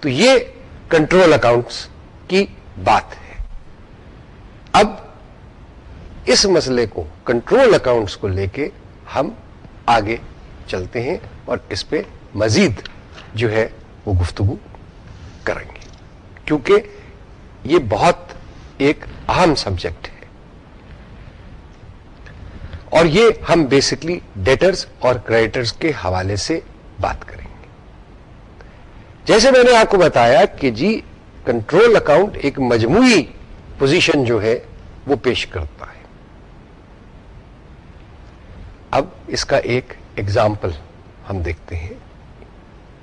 تو یہ کنٹرول اکاؤنٹس کی بات ہے۔ اب اس مسئلے کو کنٹرول اکاؤنٹس کو لے کے ہم آگے چلتے ہیں اور اس پہ مزید جو ہے وہ گفتگو کریں گے۔ کیونکہ یہ بہت ایک اہم سبجیکٹ ہے۔ اور یہ ہم بیسکلی ڈیٹرز اور کریڈٹرز کے حوالے سے بات کریں۔ گے جیسے میں نے آپ کو بتایا کہ جی کنٹرول اکاؤنٹ ایک مجموعی پوزیشن جو ہے وہ پیش کرتا ہے۔ اب اس کا ایک ایگزامپل ہم دیکھتے ہیں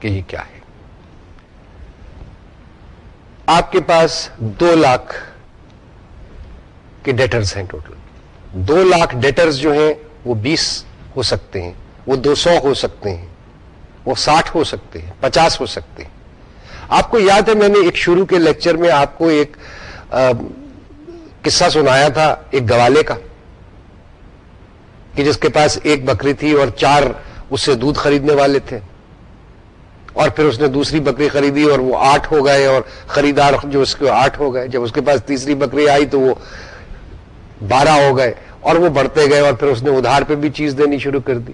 کہ یہ کیا ہے۔ آپ کے پاس دو لاکھ کے ڈیٹرز ہیں ٹوٹل دو لاکھ ڈیٹرز جو ہیں وہ بیس ہو سکتے ہیں، وہ دو سو ہو سکتے ہیں، وہ ساٹھ ہو سکتے ہیں، پچاس ہو سکتے ہیں۔ آپ کو یاد ہے میں نے ایک شروع کے لیکچر میں آپ کو ایک قصہ سنایا تھا ایک گوالے کا، کہ جس کے پاس ایک بکری تھی اور چار اس سے دودھ خریدنے والے تھے، اور پھر اس نے دوسری بکری خریدی اور وہ آٹھ ہو گئے اور خریدار جو اس کے آٹھ ہو گئے، جب اس کے پاس تیسری بکری آئی تو وہ بارہ ہو گئے اور وہ بڑھتے گئے اور پھر اس نے ادھار پہ بھی چیز دینی شروع کر دی۔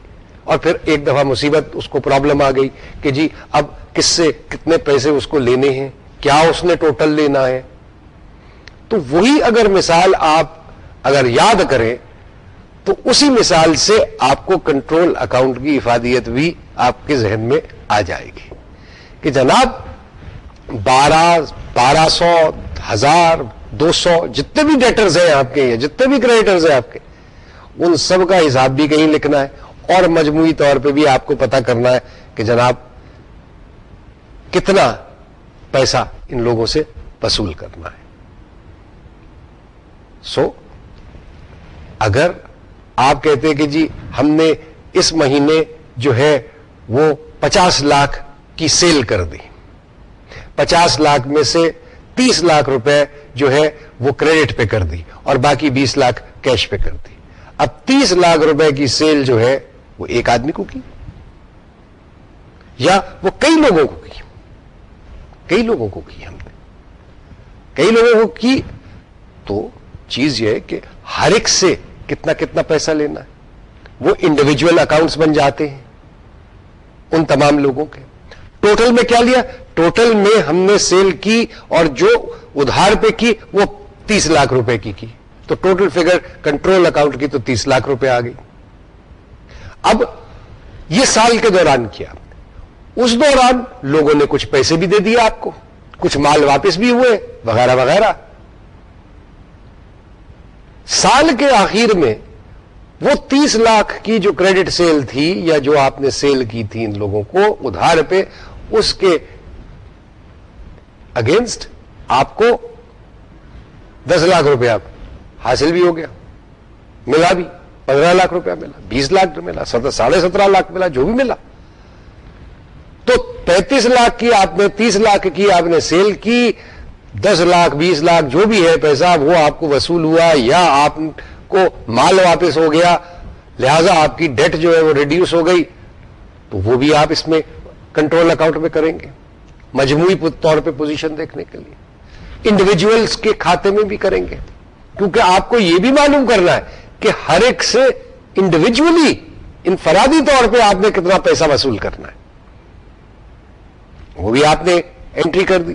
اور پھر ایک دفعہ مصیبت، اس کو پرابلم آ گئی کہ جی اب کس سے کتنے پیسے اس کو لینے ہیں؟ کیا اس نے ٹوٹل لینا ہے؟ تو وہی اگر مثال آپ اگر یاد کریں، تو اسی مثال سے آپ کو کنٹرول اکاؤنٹ کی افادیت بھی آپ کے ذہن میں آ جائے گی کہ جناب، بارہ بارہ سو، ہزار، دو سو، جتنے بھی ڈیٹرز ہیں آپ کے جتنے بھی کریڈیٹرز ہیں آپ کے، ان سب کا حساب بھی کہیں لکھنا ہے۔ اور مجموعی طور پہ بھی آپ کو پتا کرنا ہے کہ جناب کتنا پیسہ ان لوگوں سے وصول کرنا ہے۔ سو so, اگر آپ کہتے ہیں کہ جی ہم نے اس مہینے جو ہے وہ پچاس لاکھ کی سیل کر دی۔ پچاس لاکھ میں سے تیس لاکھ روپے جو ہے وہ کریڈٹ پہ کر دی اور باقی بیس لاکھ کیش پہ کر دی۔ اب تیس لاکھ روپے کی سیل جو ہے وہ ایک آدمی کو کی یا وہ کئی لوگوں کو کی کئی لوگوں کو کی ہم نے کئی لوگوں کو کی تو چیز یہ ہے کہ ہر ایک سے کتنا کتنا پیسہ لینا ہے وہ انڈیویجل اکاؤنٹس بن جاتے ہیں ان تمام لوگوں کے ٹوٹل میں کیا لیا ٹوٹل میں ہم نے سیل کی اور جو ادھار پہ کی وہ تیس لاکھ روپے کی کی تو ٹوٹل فگر کنٹرول اکاؤنٹ کی تو تیس لاکھ روپے آ گئی اب یہ سال کے دوران کیا؟ اس دوران لوگوں نے کچھ پیسے بھی دے دیے آپ کو، کچھ مال واپس بھی ہوئے، وغیرہ وغیرہ۔ سال کے آخر میں وہ تیس لاکھ کی جو کریڈٹ سیل تھی یا جو آپ نے سیل کی تھی ان لوگوں کو ادھار پہ، اس کے اگینسٹ آپ کو دس لاکھ روپیہ حاصل بھی ہو گیا، ملا بھی۔ پندرہ لاکھ روپیہ ملا، بیس لاکھ ملا ساڑھے سترہ لاکھ ملا، جو بھی ملا۔ تو پینتیس لاکھ کی آپ نے، تیس لاکھ کی آپ نے سیل کی، دس لاکھ، بیس لاکھ، جو بھی ہے پیسہ، وہ آپ کو وصول ہوا یا آپ کو مال واپس ہو گیا، لہذا آپ کی ڈیٹ جو ہے وہ ریڈیوس ہو گئی۔ تو وہ بھی آپ اس میں کنٹرول اکاؤنٹ میں کریں گے، مجموعی طور پہ پوزیشن دیکھنے کے لیے۔ انڈیویجلس کے کھاتے میں بھی کریں گے۔ کیونکہ آپ کو یہ بھی معلوم کرنا ہے کہ ہر ایک سے انڈیویجلی انفرادی طور پہ آپ نے کتنا پیسہ وصول کرنا ہے۔ وہ بھی آپ نے انٹری کر دی۔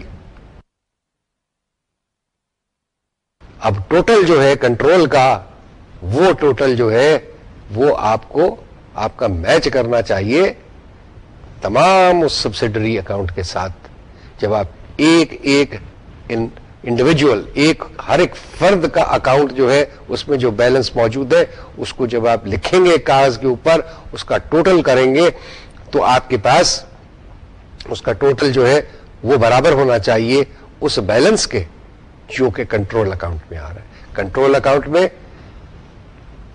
اب ٹوٹل جو ہے کنٹرول کا، وہ ٹوٹل جو ہے، وہ آپ کو، آپ کا میچ کرنا چاہیے تمام اس سبسڈری اکاؤنٹ کے ساتھ۔ جب آپ ایک ایک ان انڈیویجل ایک ہر ایک فرد کا اکاؤنٹ جو ہے، اس میں جو بیلنس موجود ہے، اس کو جب آپ لکھیں گے کاغذ کے اوپر، اس کا ٹوٹل کریں گے، تو آپ کے پاس اس کا ٹوٹل جو ہے، وہ برابر ہونا چاہیے اس بیلنس کے، جو کہ کنٹرول اکاؤنٹ میں آ رہا ہے۔ کنٹرول اکاؤنٹ میں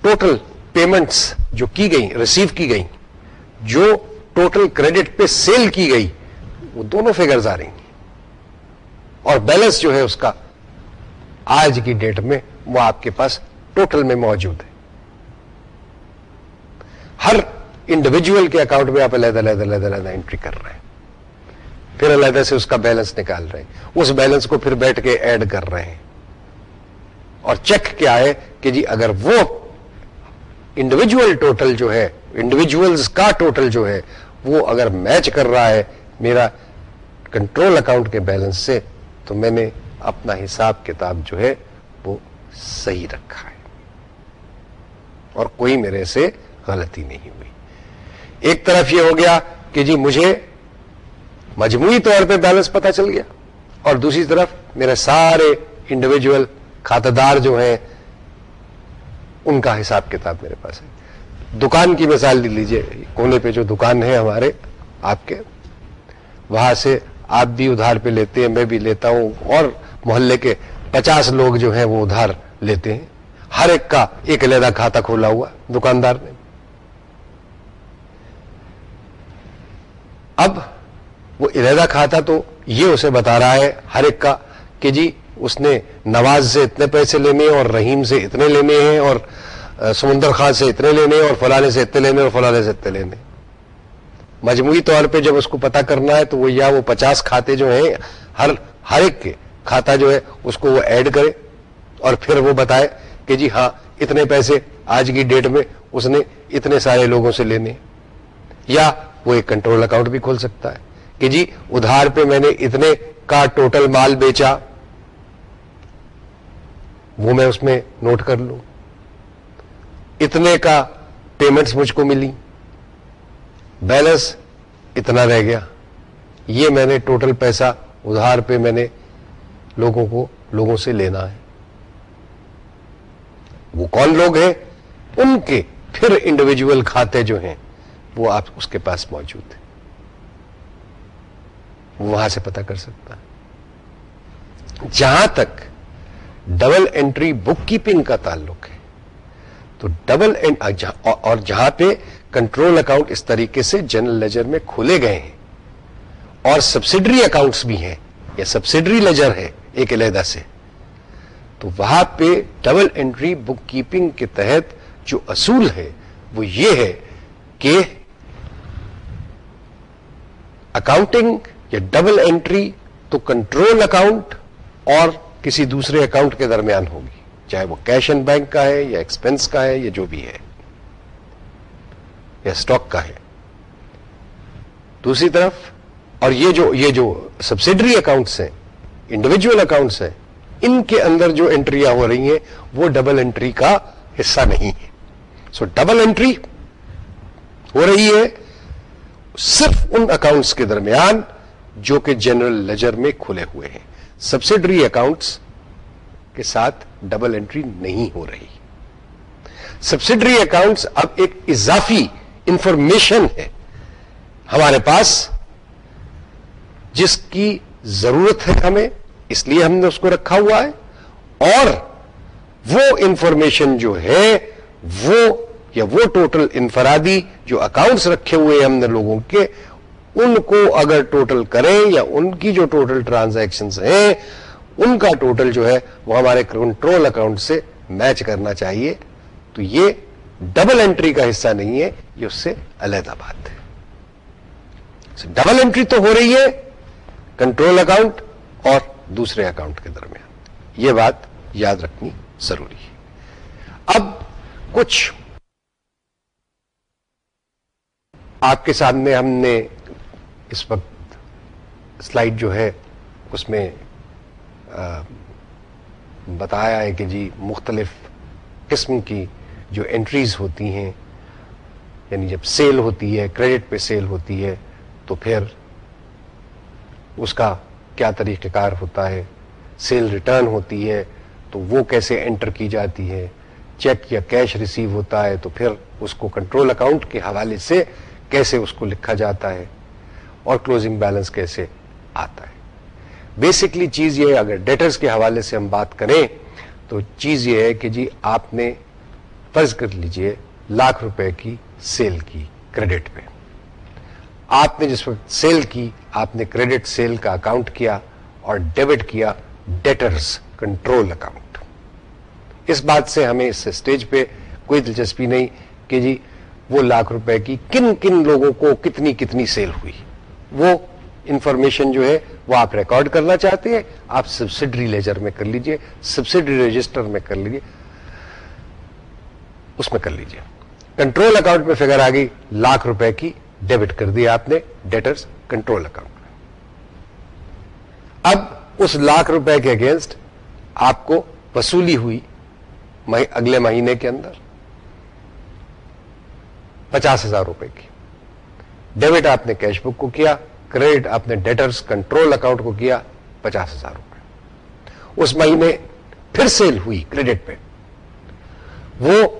ٹوٹل پیمنٹس جو کی گئی ریسیو کی گئی جو ٹوٹل کریڈٹ پہ سیل کی گئی، وہ دونوں فگرز آ رہی ہیں۔ اور بیلنس جو ہے اس کا آج کی ڈیٹ میں وہ آپ کے پاس ٹوٹل میں موجود ہے۔ ہر انڈیویجل کے اکاؤنٹ میں آپ علیحدہ علیحدہ علیحدہ علیحدہ انٹری کر رہے ہیں۔ پھر علیحدہ سے اس کا بیلنس نکال رہے ہیں۔ اس بیلنس کو پھر بیٹھ کے ایڈ کر رہے ہیں۔ اور چیک کیا ہے کہ جی اگر وہ انڈیویجل ٹوٹل جو ہے انڈیویجلس کا ٹوٹل جو ہے، وہ اگر میچ کر رہا ہے، میرا کنٹرول اکاؤنٹ کے بیلنس سے تو میں نے اپنا حساب کتاب جو ہے وہ صحیح رکھا ہے۔ اور کوئی میرے سے غلطی نہیں ہوئی۔ ایک طرف یہ ہو گیا کہ جی مجھے مجموعی طور پہ بیلنس پتا چل گیا، اور دوسری طرف میرے سارے انڈیویجل کھاتہ دار جو ہیں، ان کا حساب کتاب میرے پاس ہے۔ دکان کی مثال لے لیجیے کونے پہ جو دکان ہے ہمارے، آپ کے، وہاں سے آپ بھی ادھار پہ لیتے ہیں، میں بھی لیتا ہوں۔ اور محلے کے پچاس لوگ جو ہیں وہ ادھار لیتے ہیں۔ ہر ایک کا ایک علیحدہ کھاتا کھولا ہوا دکاندار نے۔ اب وہ علیحدہ کھاتا تو یہ اسے بتا رہا ہے ہر ایک کا کہ جی اس نے نواز سے اتنے پیسے لینے اور رحیم سے اتنے لینے ہیں اور سمندر خان سے اتنے لینے اور فلانے سے اتنے لینے اور فلانے سے اتنے لینے۔ مجموعی طور پہ جب اس کو پتا کرنا ہے تو وہ یا وہ پچاس کھاتے جو ہیں، ہر ہر ایک کے کھاتا جو ہے، اس کو وہ ایڈ کرے اور پھر وہ بتائے کہ جی ہاں اتنے پیسے آج کی ڈیٹ میں اس نے اتنے سارے لوگوں سے لینے۔ یا وہ ایک کنٹرول اکاؤنٹ بھی کھول سکتا ہے کہ جی ادھار پہ میں نے اتنے کا ٹوٹل مال بیچا، وہ میں اس میں نوٹ کر لوں۔ اتنے کا پیمنٹس مجھ کو ملی۔ بیلنس اتنا رہ گیا۔ یہ میں نے ٹوٹل پیسہ ادھار پہ میں نے لوگوں کو، لوگوں سے لینا ہے۔ وہ کون لوگ ہیں؟ ان کے پھر انڈیویجل کھاتے جو ہیں، وہ آپ اس کے پاس موجود ہیں۔ وہاں سے پتا کر سکتا ہے۔ جہاں تک ڈبل انٹری بک کیپنگ کا تعلق ہے، تو ڈبل اور جہاں پہ کنٹرول اکاؤنٹ اس طریقے سے جنرل لیجر میں کھولے گئے ہیں اور سبسڈری اکاؤنٹس بھی ہیں یا سبسڈری لیجر ہے ایک علیحدہ سے۔ تو وہاں پہ ڈبل انٹری بک کیپنگ کے تحت جو اصول ہے، وہ یہ ہے کہ اکاؤنٹنگ یا ڈبل انٹری تو کنٹرول اکاؤنٹ اور کسی دوسرے اکاؤنٹ کے درمیان ہوگی، چاہے وہ کیش اینڈ بینک کا ہے یا ایکسپینس کا ہے یا جو بھی ہے۔ یا اسٹاک کا ہے۔ دوسری طرف، اور یہ جو یہ جو سبسڈری اکاؤنٹس ہیں انڈیویجل اکاؤنٹس ہیں، ان کے اندر جو انٹریاں ہو رہی ہیں، وہ ڈبل انٹری کا حصہ نہیں ہے۔ سو ڈبل انٹری ہو رہی ہے صرف ان اکاؤنٹس کے درمیان جو کہ جنرل لیجر میں کھلے ہوئے ہیں۔ سبسڈری اکاؤنٹس کے ساتھ ڈبل انٹری نہیں ہو رہی۔ سبسڈری اکاؤنٹس اب ایک اضافی انفارمیشن ہے ہمارے پاس، جس کی ضرورت ہے ہمیں، اس لیے ہم نے اس کو رکھا ہوا ہے، اور وہ انفارمیشن جو ہے، وہ یا وہ ٹوٹل انفرادی جو اکاؤنٹس رکھے ہوئے ہم نے لوگوں کے، ان کو اگر ٹوٹل کریں یا ان کی جو ٹوٹل ٹرانزیکشنز ہیں، ان کا ٹوٹل جو ہے، وہ ہمارے کنٹرول اکاؤنٹ سے میچ کرنا چاہیے۔ تو یہ ڈبل انٹری کا حصہ نہیں ہے، یہ اس سے علیحدہ بات ہے۔ ڈبل انٹری تو ہو رہی ہے، کنٹرول اکاؤنٹ اور دوسرے اکاؤنٹ کے درمیان۔ یہ بات یاد رکھنی ضروری ہے۔ اب کچھ آپ کے سامنے ہم نے اس وقت سلائڈ جو ہے، اس میں بتایا ہے کہ جی مختلف قسم کی جو انٹریز ہوتی ہیں یعنی جب سیل ہوتی ہے کریڈٹ پہ سیل ہوتی ہے، تو پھر اس کا کیا طریقہ کار ہوتا ہے؟ سیل ریٹرن ہوتی ہے، تو وہ کیسے انٹر کی جاتی ہے؟ چیک یا کیش ریسیو ہوتا ہے، تو پھر اس کو کنٹرول اکاؤنٹ کے حوالے سے کیسے اس کو لکھا جاتا ہے؟ اور کلوزنگ بیلنس کیسے آتا ہے؟ بیسکلی چیز یہ اگر ڈیٹرز کے حوالے سے ہم بات کریں، تو چیز یہ ہے کہ جی آپ نے فرض کر لیجیے لاکھ روپے کی سیل کی کریڈٹ پہ۔ آپ نے جس وقت سیل کی، آپ نے کریڈٹ سیل کا اکاؤنٹ کیا اور ڈیبٹ کیا ڈیٹرز کنٹرول اکاؤنٹ۔ اس بات سے ہمیں اس اسٹیج پہ کوئی دلچسپی نہیں کہ جی وہ لاکھ روپے کی کن کن لوگوں کو کتنی کتنی سیل ہوئی۔ وہ انفارمیشن جو ہے، وہ آپ ریکارڈ کرنا چاہتے ہیں۔ آپ سبسڈری لیجر میں کر لیجیے، سبسڈری رجسٹر میں کر لیجیے اس میں کر لیجیے۔ کنٹرول اکاؤنٹ میں فگر آ گئی، لاکھ روپے کی ڈیبٹ کر دیا آپ نے ڈیٹرز کنٹرول اکاؤنٹ میں۔ اب اس لاکھ روپے کے اگینسٹ آپ کو وصولی ہوئی اگلے مہینے کے اندر۔ پچاس ہزار روپے کی۔ ڈیبٹ آپ نے کیش بک کو کیا کریڈٹ آپ نے ڈیٹرز کنٹرول اکاؤنٹ کو کیا، پچاس ہزار روپے۔ اس مہینے پھر سیل ہوئی کریڈٹ پہ۔ وہ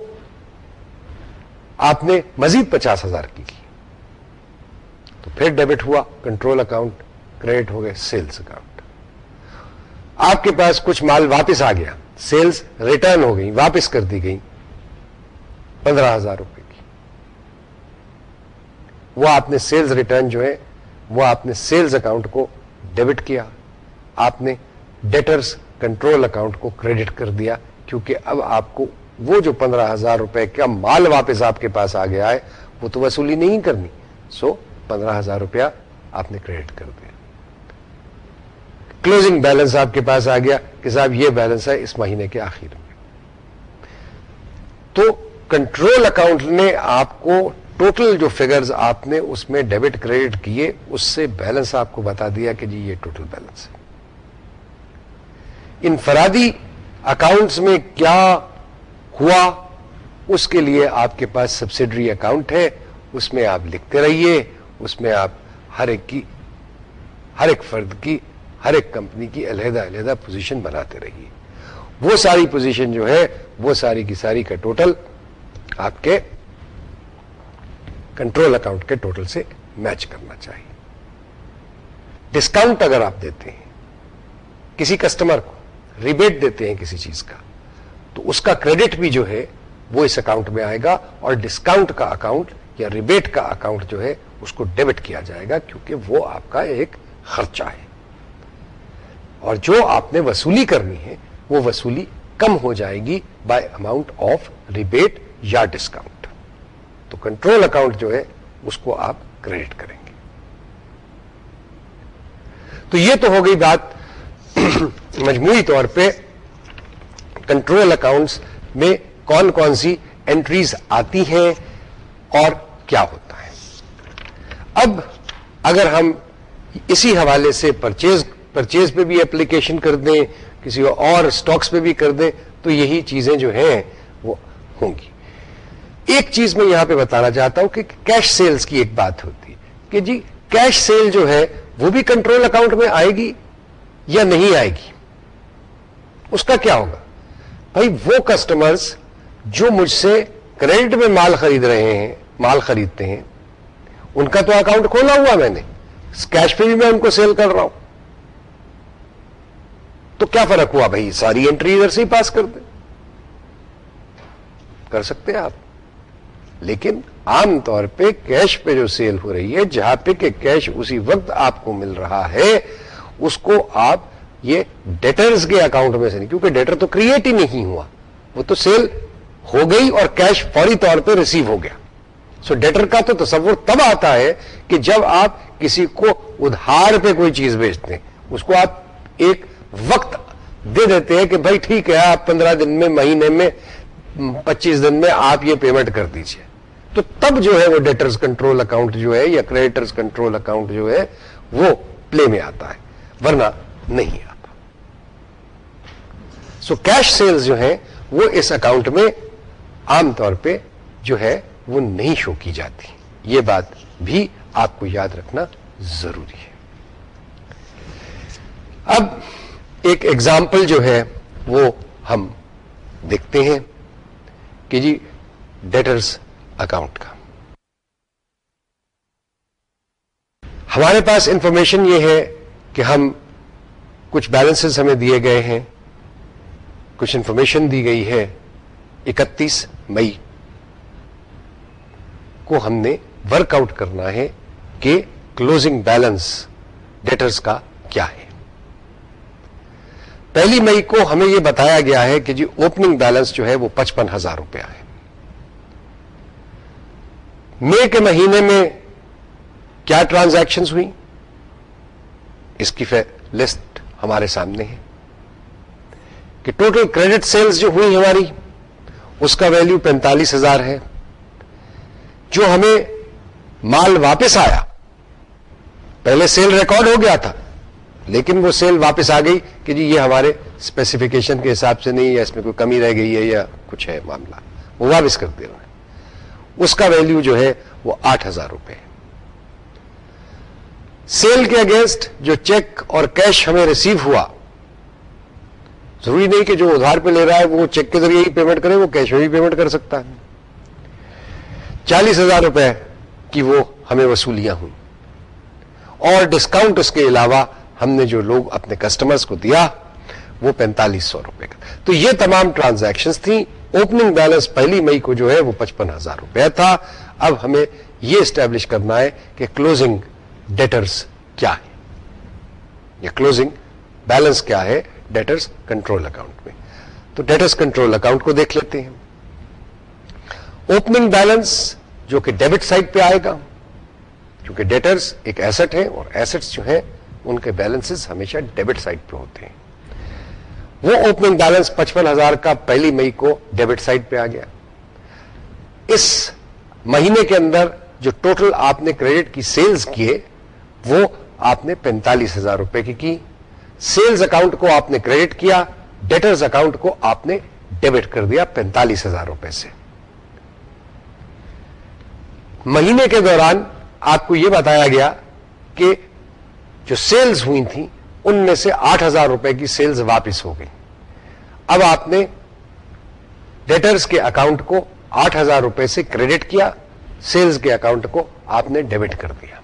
آپ نے مزید پچاس ہزار کی کی تو پھر ڈیبٹ ہوا، کنٹرول اکاؤنٹ کریڈٹ ہو گئے، سیلز اکاؤنٹ۔ آپ کے پاس کچھ مال واپس آ گیا، سیلز ریٹرن ہو گئی واپس کر دی گئی پندرہ ہزار روپے کی۔ وہ آپ نے سیلز ریٹرن جو ہے وہ آپ نے سیلز اکاؤنٹ کو ڈیبٹ کیا۔ آپ نے ڈیٹرز کنٹرول اکاؤنٹ کو کریڈٹ کر دیا، کیونکہ اب آپ کو وہ جو پندرہ ہزار روپے کا مال واپس آپ کے پاس آ گیا ہے، وہ تو وصولی نہیں کرنی۔ سو پندرہ ہزار روپیہ آپ نے کریڈٹ کر دیا۔ کلوزنگ بیلنس آپ کے پاس آ گیا کہ صاحب یہ بیلنس ہے اس مہینے کے آخر میں۔ تو کنٹرول اکاؤنٹ نے آپ کو ٹوٹل جو فگرز آپ نے اس میں ڈیبٹ کریڈٹ کیے، اس سے بیلنس آپ کو بتا دیا کہ جی یہ ٹوٹل بیلنس ہے۔ انفرادی اکاؤنٹس میں کیا ہوا، اس کے لیے آپ کے پاس سبسڈری اکاؤنٹ ہے، اس میں آپ لکھتے رہیے، اس میں آپ ہر ایک کی، ہر ایک فرد کی، ہر ایک کمپنی کی علیحدہ علیحدہ پوزیشن بناتے رہیے۔ وہ ساری پوزیشن جو ہے، وہ ساری کی ساری کا ٹوٹل آپ کے کنٹرول اکاؤنٹ کے ٹوٹل سے میچ کرنا چاہیے۔ ڈسکاؤنٹ اگر آپ دیتے ہیں، کسی کسٹمر کو ریبیٹ دیتے ہیں کسی چیز کا تو اس کا کریڈٹ بھی جو ہے وہ اس اکاؤنٹ میں آئے گا اور ڈسکاؤنٹ کا اکاؤنٹ یا ریبیٹ کا اکاؤنٹ جو ہے اس کو ڈیبٹ کیا جائے گا کیونکہ وہ آپ کا ایک خرچہ ہے۔ اور جو آپ نے وصولی کرنی ہے وہ وصولی کم ہو جائے گی بائی اماؤنٹ آف ریبیٹ یا ڈسکاؤنٹ تو کنٹرول اکاؤنٹ جو ہے اس کو آپ کریڈٹ کریں گے۔ تو یہ تو ہو گئی بات مجموعی طور پہ کنٹرول اکاؤنٹس میں کون کون سی انٹریز آتی ہیں اور کیا ہوتا ہے۔ اب اگر ہم اسی حوالے سے پرچیز پرچیز پہ بھی اپلیکیشن کر دیں، کسی اور سٹاکس پہ بھی کر دیں، تو یہی چیزیں جو ہیں، وہ ہوں گی۔ ایک چیز میں یہاں پہ بتانا چاہتا ہوں کہ کیش سیلز کی ایک بات ہوتی ہے کہ جی کیش سیل جو ہے، وہ بھی کنٹرول اکاؤنٹ میں آئے گی یا نہیں آئے گی؟ اس کا کیا ہوگا؟ بھائی وہ کسٹمرز جو مجھ سے کریڈٹ میں مال خرید رہے ہیں، مال خریدتے ہیں، ان کا تو اکاؤنٹ کھولا ہوا میں نے۔ کیش پہ بھی میں ان کو سیل کر رہا ہوں۔ تو کیا فرق ہوا بھائی؟ ساری انٹری ادھر سے ہی پاس کر دیں۔ کر سکتے آپ۔ لیکن عام طور پہ کیش پہ جو سیل ہو رہی ہے، جہاں پہ کہ کیش اسی وقت آپ کو مل رہا ہے، اس کو آپ یہ ڈیٹرز کے اکاؤنٹ میں سے نہیں، کیونکہ ڈیٹر تو کریٹ ہی نہیں ہوا۔ وہ تو سیل ہو گئی اور کیش فوری طور پہ ریسیو ہو گیا۔ سو ڈیٹر کا تو تصور تب آتا ہے کہ جب آپ کسی کو ادھار پہ کوئی چیز بیچتے ہیں، اس کو آپ ایک وقت دے دیتے ہیں کہ بھائی ٹھیک ہے، آپ پندرہ دن میں، مہینے میں، پچیس دن میں آپ یہ پیمنٹ کر دیجیے۔ تو تب جو ہے وہ ڈیٹرز کنٹرول اکاؤنٹ جو ہے یا کریڈیٹرز کنٹرول اکاؤنٹ جو ہے وہ پلے میں آتا ہے، ورنہ نہیں آتا۔ سو کیش سیلز جو ہیں وہ اس اکاؤنٹ میں عام طور پہ جو ہے وہ نہیں شو کی جاتی۔ یہ بات بھی آپ کو یاد رکھنا ضروری ہے۔ اب ایک ایگزامپل جو ہے وہ ہم دیکھتے ہیں کہ جی ڈیٹرز اکاؤنٹ کا۔ ہمارے پاس انفارمیشن یہ ہے کہ ہم کچھ بیلنسز ہمیں دیے گئے ہیں۔ کچھ انفارمیشن دی گئی ہے اکتیس مئی کو ہم نے ورک آؤٹ کرنا ہے کہ کلوزنگ بیلنس ڈیٹرز کا کیا ہے۔ پہلی مئی کو ہمیں یہ بتایا گیا ہے کہ جی اوپننگ بیلنس جو ہے وہ پچپن ہزار روپیہ ہے۔ مئی کے مہینے میں کیا ٹرانزیکشن ہوئی اس کی لسٹ ہمارے سامنے ہے۔ کہ ٹوٹل کریڈٹ سیلز جو ہوئی ہماری، اس کا ویلیو پینتالیس ہزار ہے۔ جو ہمیں مال واپس آیا، پہلے سیل ریکارڈ ہو گیا تھا، لیکن وہ سیل واپس آ گئی کہ جی یہ ہمارے اسپیسیفکیشن کے حساب سے نہیں یا اس میں کوئی کمی رہ گئی ہے یا کچھ ہے معاملہ۔ وہ واپس کرتے ہوئے اس کا ویلیو جو ہے وہ آٹھ ہزار روپے سیل کے اگینسٹ جو چیک اور کیش ہمیں ریسیو ہوا ضروری نہیں کہ جو ادھار پہ لے رہا ہے وہ چیک کے ذریعے ہی پیمنٹ کرے، وہ کیش میں بھی پیمنٹ کر سکتا ہے۔ چالیس ہزار روپے کی وہ ہمیں وصولیاں ہوئی۔ اور ڈسکاؤنٹ اس کے علاوہ ہم نے جو لوگ اپنے کسٹمرز کو دیا، وہ پینتالیس سو روپے کا۔ تو یہ تمام ٹرانزیکشن تھیں۔ اوپننگ بیلنس پہلی مئی کو جو ہے وہ پچپن ہزار روپے تھا۔ اب ہمیں یہ اسٹیبلش کرنا ہے کہ کلوزنگ ڈیٹرز کیا ہے یا کلوزنگ بیلنس کیا ہے؟ ڈیٹرز کنٹرول اکاؤنٹ میں۔ تو ڈیٹرز کنٹرول اکاؤنٹ کو دیکھ لیتے ہیں۔ اوپننگ بیلنس جو کہ ڈیبٹ سائٹ پہ آئے گا، کیونکہ ڈیٹرز ایک ایسٹ ہے اور ایسٹس جو ہیں، ان کے بیلنس ہمیشہ ڈیبٹ سائٹ پہ ہوتے ہیں۔ وہ اوپننگ بیلنس پچپن ہزار کا پہلی مئی کو ڈیبٹ سائٹ پہ آ گیا۔ اس مہینے کے اندر جو ٹوٹل آپ نے کریڈٹ کی سیلز کیے، وہ آپ نے پینتالیس ہزار روپے کی کی۔ سیلز اکاؤنٹ کو آپ نے کریڈٹ کیا، ڈیٹرز اکاؤنٹ کو آپ نے ڈیبٹ کر دیا پینتالیس ہزار روپے سے۔ مہینے کے دوران آپ کو یہ بتایا گیا کہ جو سیلز ہوئی تھیں، ان میں سے آٹھ ہزار روپے کی سیلز واپس ہو گئی اب آپ نے ڈیٹرز کے اکاؤنٹ کو آٹھ ہزار روپے سے کریڈٹ کیا، سیلز کے اکاؤنٹ کو آپ نے ڈیبٹ کر دیا۔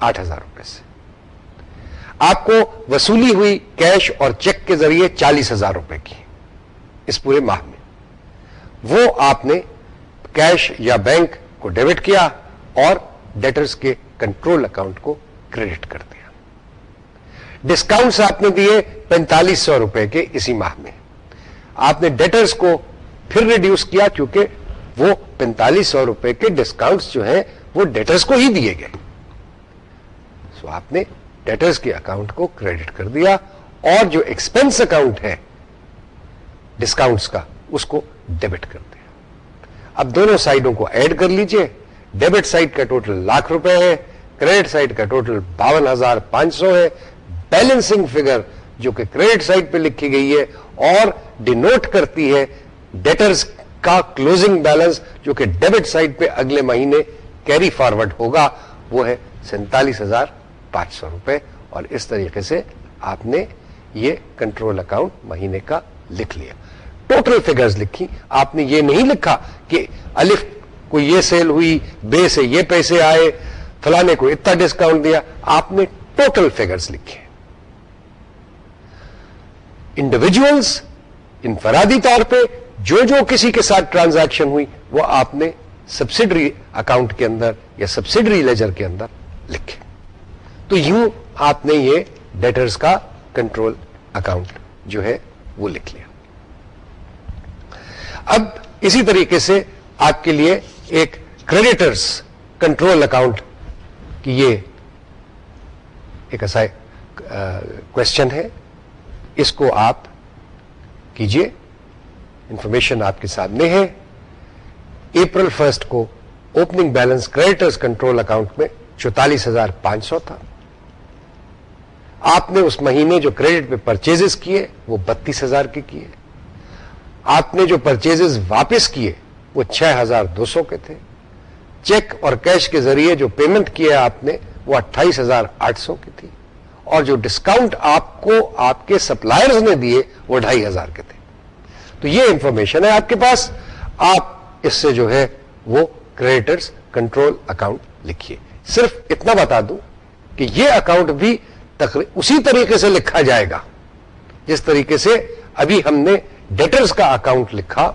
آٹھ ہزار روپے سے۔ آپ کو وصولی ہوئی کیش اور چیک کے ذریعے چالیس ہزار روپے کی اس پورے ماہ میں۔ وہ آپ نے کیش یا بینک کو ڈیبٹ کیا اور ڈیٹرز کے کنٹرول اکاؤنٹ کو کریڈٹ کر دیا۔ ڈسکاؤنٹس آپ نے دیے پینتالیس سو روپے کے اسی ماہ میں۔ آپ نے ڈیٹرز کو پھر ریڈیوس کیا کیونکہ وہ پینتالیس سو روپے کے ڈسکاؤنٹس جو ہیں وہ ڈیٹرز کو ہی دیے گئے۔ سو آپ نے ڈیٹرز کے اکاؤنٹ کو کریڈٹ کر دیا اور جو ایکسپینس اکاؤنٹ ہے ڈسکاؤنٹس کا، اس کو ڈیبٹ کر دیا۔ اب دونوں سائڈوں کو ایڈ کر لیجیے۔ ڈیبٹ سائٹ کا ٹوٹل لاکھ روپے ہے کریڈٹ سائٹ کا ٹوٹل باون ہزار پانچ سو ہے۔ بیلنسنگ فگر جو کہ کریڈٹ سائٹ پہ لکھی گئی ہے اور ڈینوٹ کرتی ہے ڈیٹرز کا کلوزنگ بیلنس جو کہ ڈیبٹ سائٹ پہ اگلے مہینے کیری فارورڈ ہوگا، وہ ہے سینتالیس ہزار پانچ سو روپے اور اس طریقے سے آپ نے یہ کنٹرول اکاؤنٹ مہینے کا لکھ لیا۔ ٹوٹل فگرز لکھی۔ آپ نے یہ نہیں لکھا کہ الف کوئی یہ سیل ہوئی، بے سے یہ پیسے آئے، فلانے کو اتنا ڈسکاؤنٹ دیا۔ آپ نے ٹوٹل فگرز لکھے۔ انڈیویجلس انفرادی طور پہ جو جو کسی کے ساتھ ٹرانزیکشن ہوئی، وہ آپ نے سبسڈری اکاؤنٹ کے اندر یا سبسڈری لیجر کے اندر لکھے۔ تو یوں آپ نے یہ ڈیٹرز کا کنٹرول اکاؤنٹ جو ہے وہ لکھ لیا۔ اب اسی طریقے سے آپ کے لیے ایک کریڈیٹرس کنٹرول اکاؤنٹ کی یہ ایک ایسا کوشچن ہے۔ اس کو آپ کیجیے۔ انفارمیشن آپ کے سامنے ہے۔ اپریل فرسٹ کو opening balance creditors control account میں چوتالیس ہزار پانچ سو تھا۔ آپ نے اس مہینے جو کریڈٹ پہ پرچیز کیے، وہ بتیس ہزار کے کیے۔ آپ نے جو پرچیز واپس کیے، وہ چھ ہزار دو سو کے تھے۔ چیک اور کیش کے ذریعے جو پیمنٹ کیا آپ نے، وہ اٹھائیس ہزار آٹھ سو کی تھی۔ اور جو ڈسکاؤنٹ آپ کو آپ کے سپلائرز نے دیے، وہ ڈھائی ہزار کے تھے۔ تو یہ انفارمیشن ہے آپ کے پاس۔ آپ اس سے جو ہے، وہ کریڈیٹرز کنٹرول اکاؤنٹ لکھیے۔ صرف اتنا بتا دوں کہ یہ اکاؤنٹ بھی اسی طریقے سے لکھا جائے گا۔ جس طریقے سے ابھی ہم نے ڈیٹرز کا اکاؤنٹ لکھا۔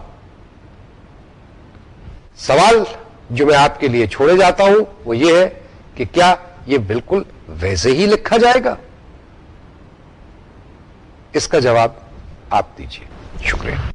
سوال جو میں آپ کے لیے چھوڑے جاتا ہوں، وہ یہ ہے کہ کیا یہ بالکل ویسے ہی لکھا جائے گا؟ اس کا جواب آپ دیجیے شکریہ۔